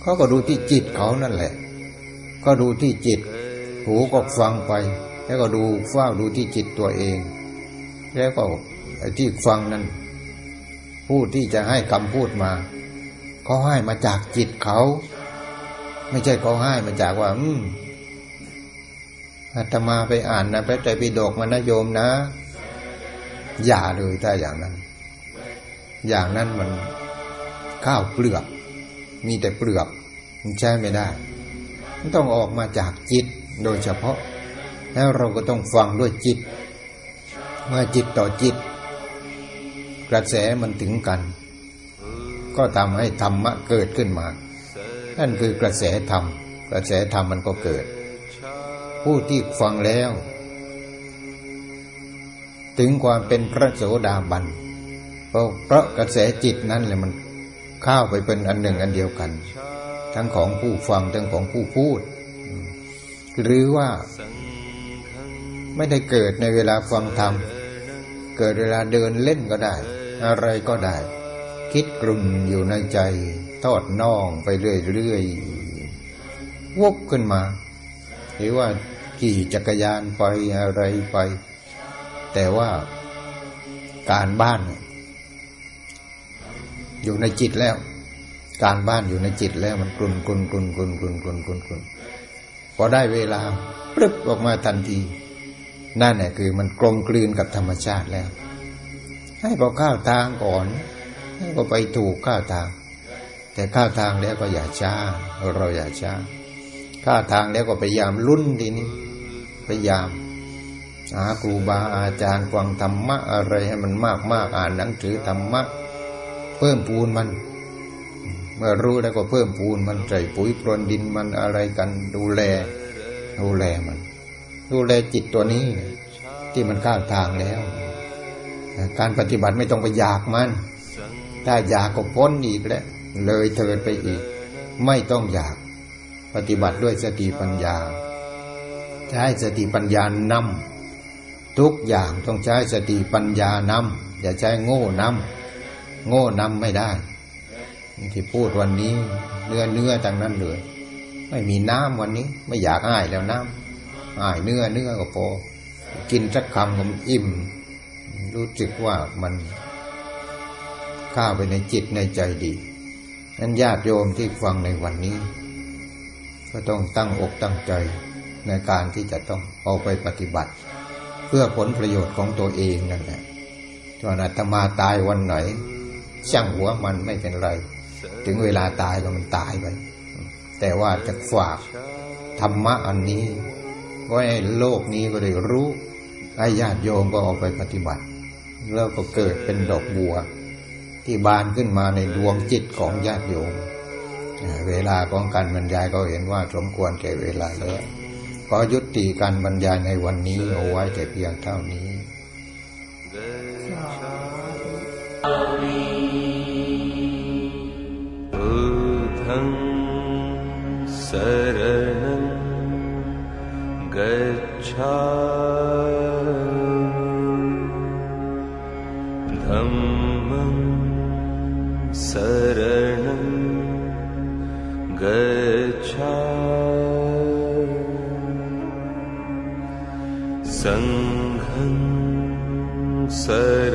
เขาก็ดูที่จิตเขานั่นแหละ ก็ดูที่จิต หูก็ฟังไป แล้วก็ดูเฝ้าดูที่จิตตัวเอง แล้วก็ที่ฟังนั้นผู้ที่จะให้คำพูดมาเขาให้มาจากจิตเขา ไม่ใช่เขาให้มาจากว่า อืมอาตมาไปอ่านนะพระไตรปิฎกมานะโยมนะ อย่าเลยถ้าอย่างนั้น อย่างนั้นมันข้าวเปลือก มีแต่เปลือกมันใช้ไม่ได้ มันต้องออกมาจากจิตโดยเฉพาะ แล้วเราก็ต้องฟังด้วยจิตเมื่อจิตต่อจิต กระแสมันถึงกัน ก็ทำให้ธรรมะเกิดขึ้นมา นั่นคือกระแสธรรม กระแสธรรมมันก็เกิด ผู้ที่ฟังแล้ว ถึงความเป็นพระโสดาบันเพราะเพราะกระแสจิตนั้นเลยมันเข้าไปเป็นอันหนึ่งอันเดียวกัน ทั้งของผู้ฟังทั้งของผู้พูด หรือว่าไม่ได้เกิดในเวลาฟังธรรม เกิดเวลาเดินเล่นก็ได้ อะไรก็ได้ คิดกลุ่นอยู่ในใจ ทอดน่องไปเรื่อยๆวกขึ้นมา หรือว่าขี่จักรยานไปอะไรไป แต่ว่าการบ้าน อยู่ในจิตแล้ว การบ้านอยู่ในจิตแล้วมันกลุ่นกลุ่นกลุ่นกลุ่นกลุ่นกลุ่นกลุ่นกลุ่นพอได้เวลาปึ๊บออกมาทันที นั่นแหละคือมันกลมกลืนกับธรรมชาติแล้ว ให้พอข้าวทางก่อนให้ก็ไปถูกข้าวทาง แต่ข้าทางแล้วก็อย่าช้า เราอย่าช้าข้าทางแล้วก็พยายามลุ้นทีนี้พยายามหาครูบาอาจารย์ฟังธรรมะอะไรให้มันมากมากอ่านหนังสือธรรมะ เพิ่มพูนมัน เมื่อรู้แล้วก็เพิ่มพูนมันใส่ปุ๋ยปรนดินมันอะไรกันดูแล ดูแลมัน ดูแลจิตตัวนี้ ที่มันข้าวทางแล้ว การปฏิบัติไม่ต้องไปอยากมัน ถ้าอยากก็พ้นอีกแล้ว เลยเทินไปอีก ไม่ต้องอยาก ปฏิบัติด้วยสติปัญญา ใช้สติปัญญานำทุกอย่างต้องใช้สติปัญญานำอย่าใช้โง่นำโง่นำไม่ได้ ที่พูดวันนี้เนื้อเนื้อทางนั้นเลยไม่มีน้ำวันนี้ ไม่อยากอ้ายแล้วน้ำอ้ายเนื้อเนื้อก็พอกินสักคำก็มันอิ่ม รู้สึกว่ามันข้าไปในจิตในใจดี นั้นญาติโยมที่ฟังในวันนี้ ก็ต้องตั้งอกตั้งใจในการที่จะต้องเอาไปปฏิบัติ เพื่อผลประโยชน์ของตัวเองนั่นแหละจนอาตมาตายวันไหนช่างหัวมันไม่เป็นไร ถึงเวลาตายก็มันตายไป แต่ว่าจะฝากธรรมะอันนี้ไว้ให้โลกนี้ก็ได้รู้ให้ญาติโยมก็เอาไปปฏิบัติ แล้วก็เกิดเป็นดอกบัว ที่บานขึ้นมาในดวงจิตของญาติโยม เวลาของการบรรยายก็เห็นว่าสมควรแก่เวลาแล้วขอยุติการบรรยายในวันนี้เอาไว้แต่เพียงเท่านี้ बुद्धं शरणं गच्छामि शरणं गच्छा सङ्घं सरण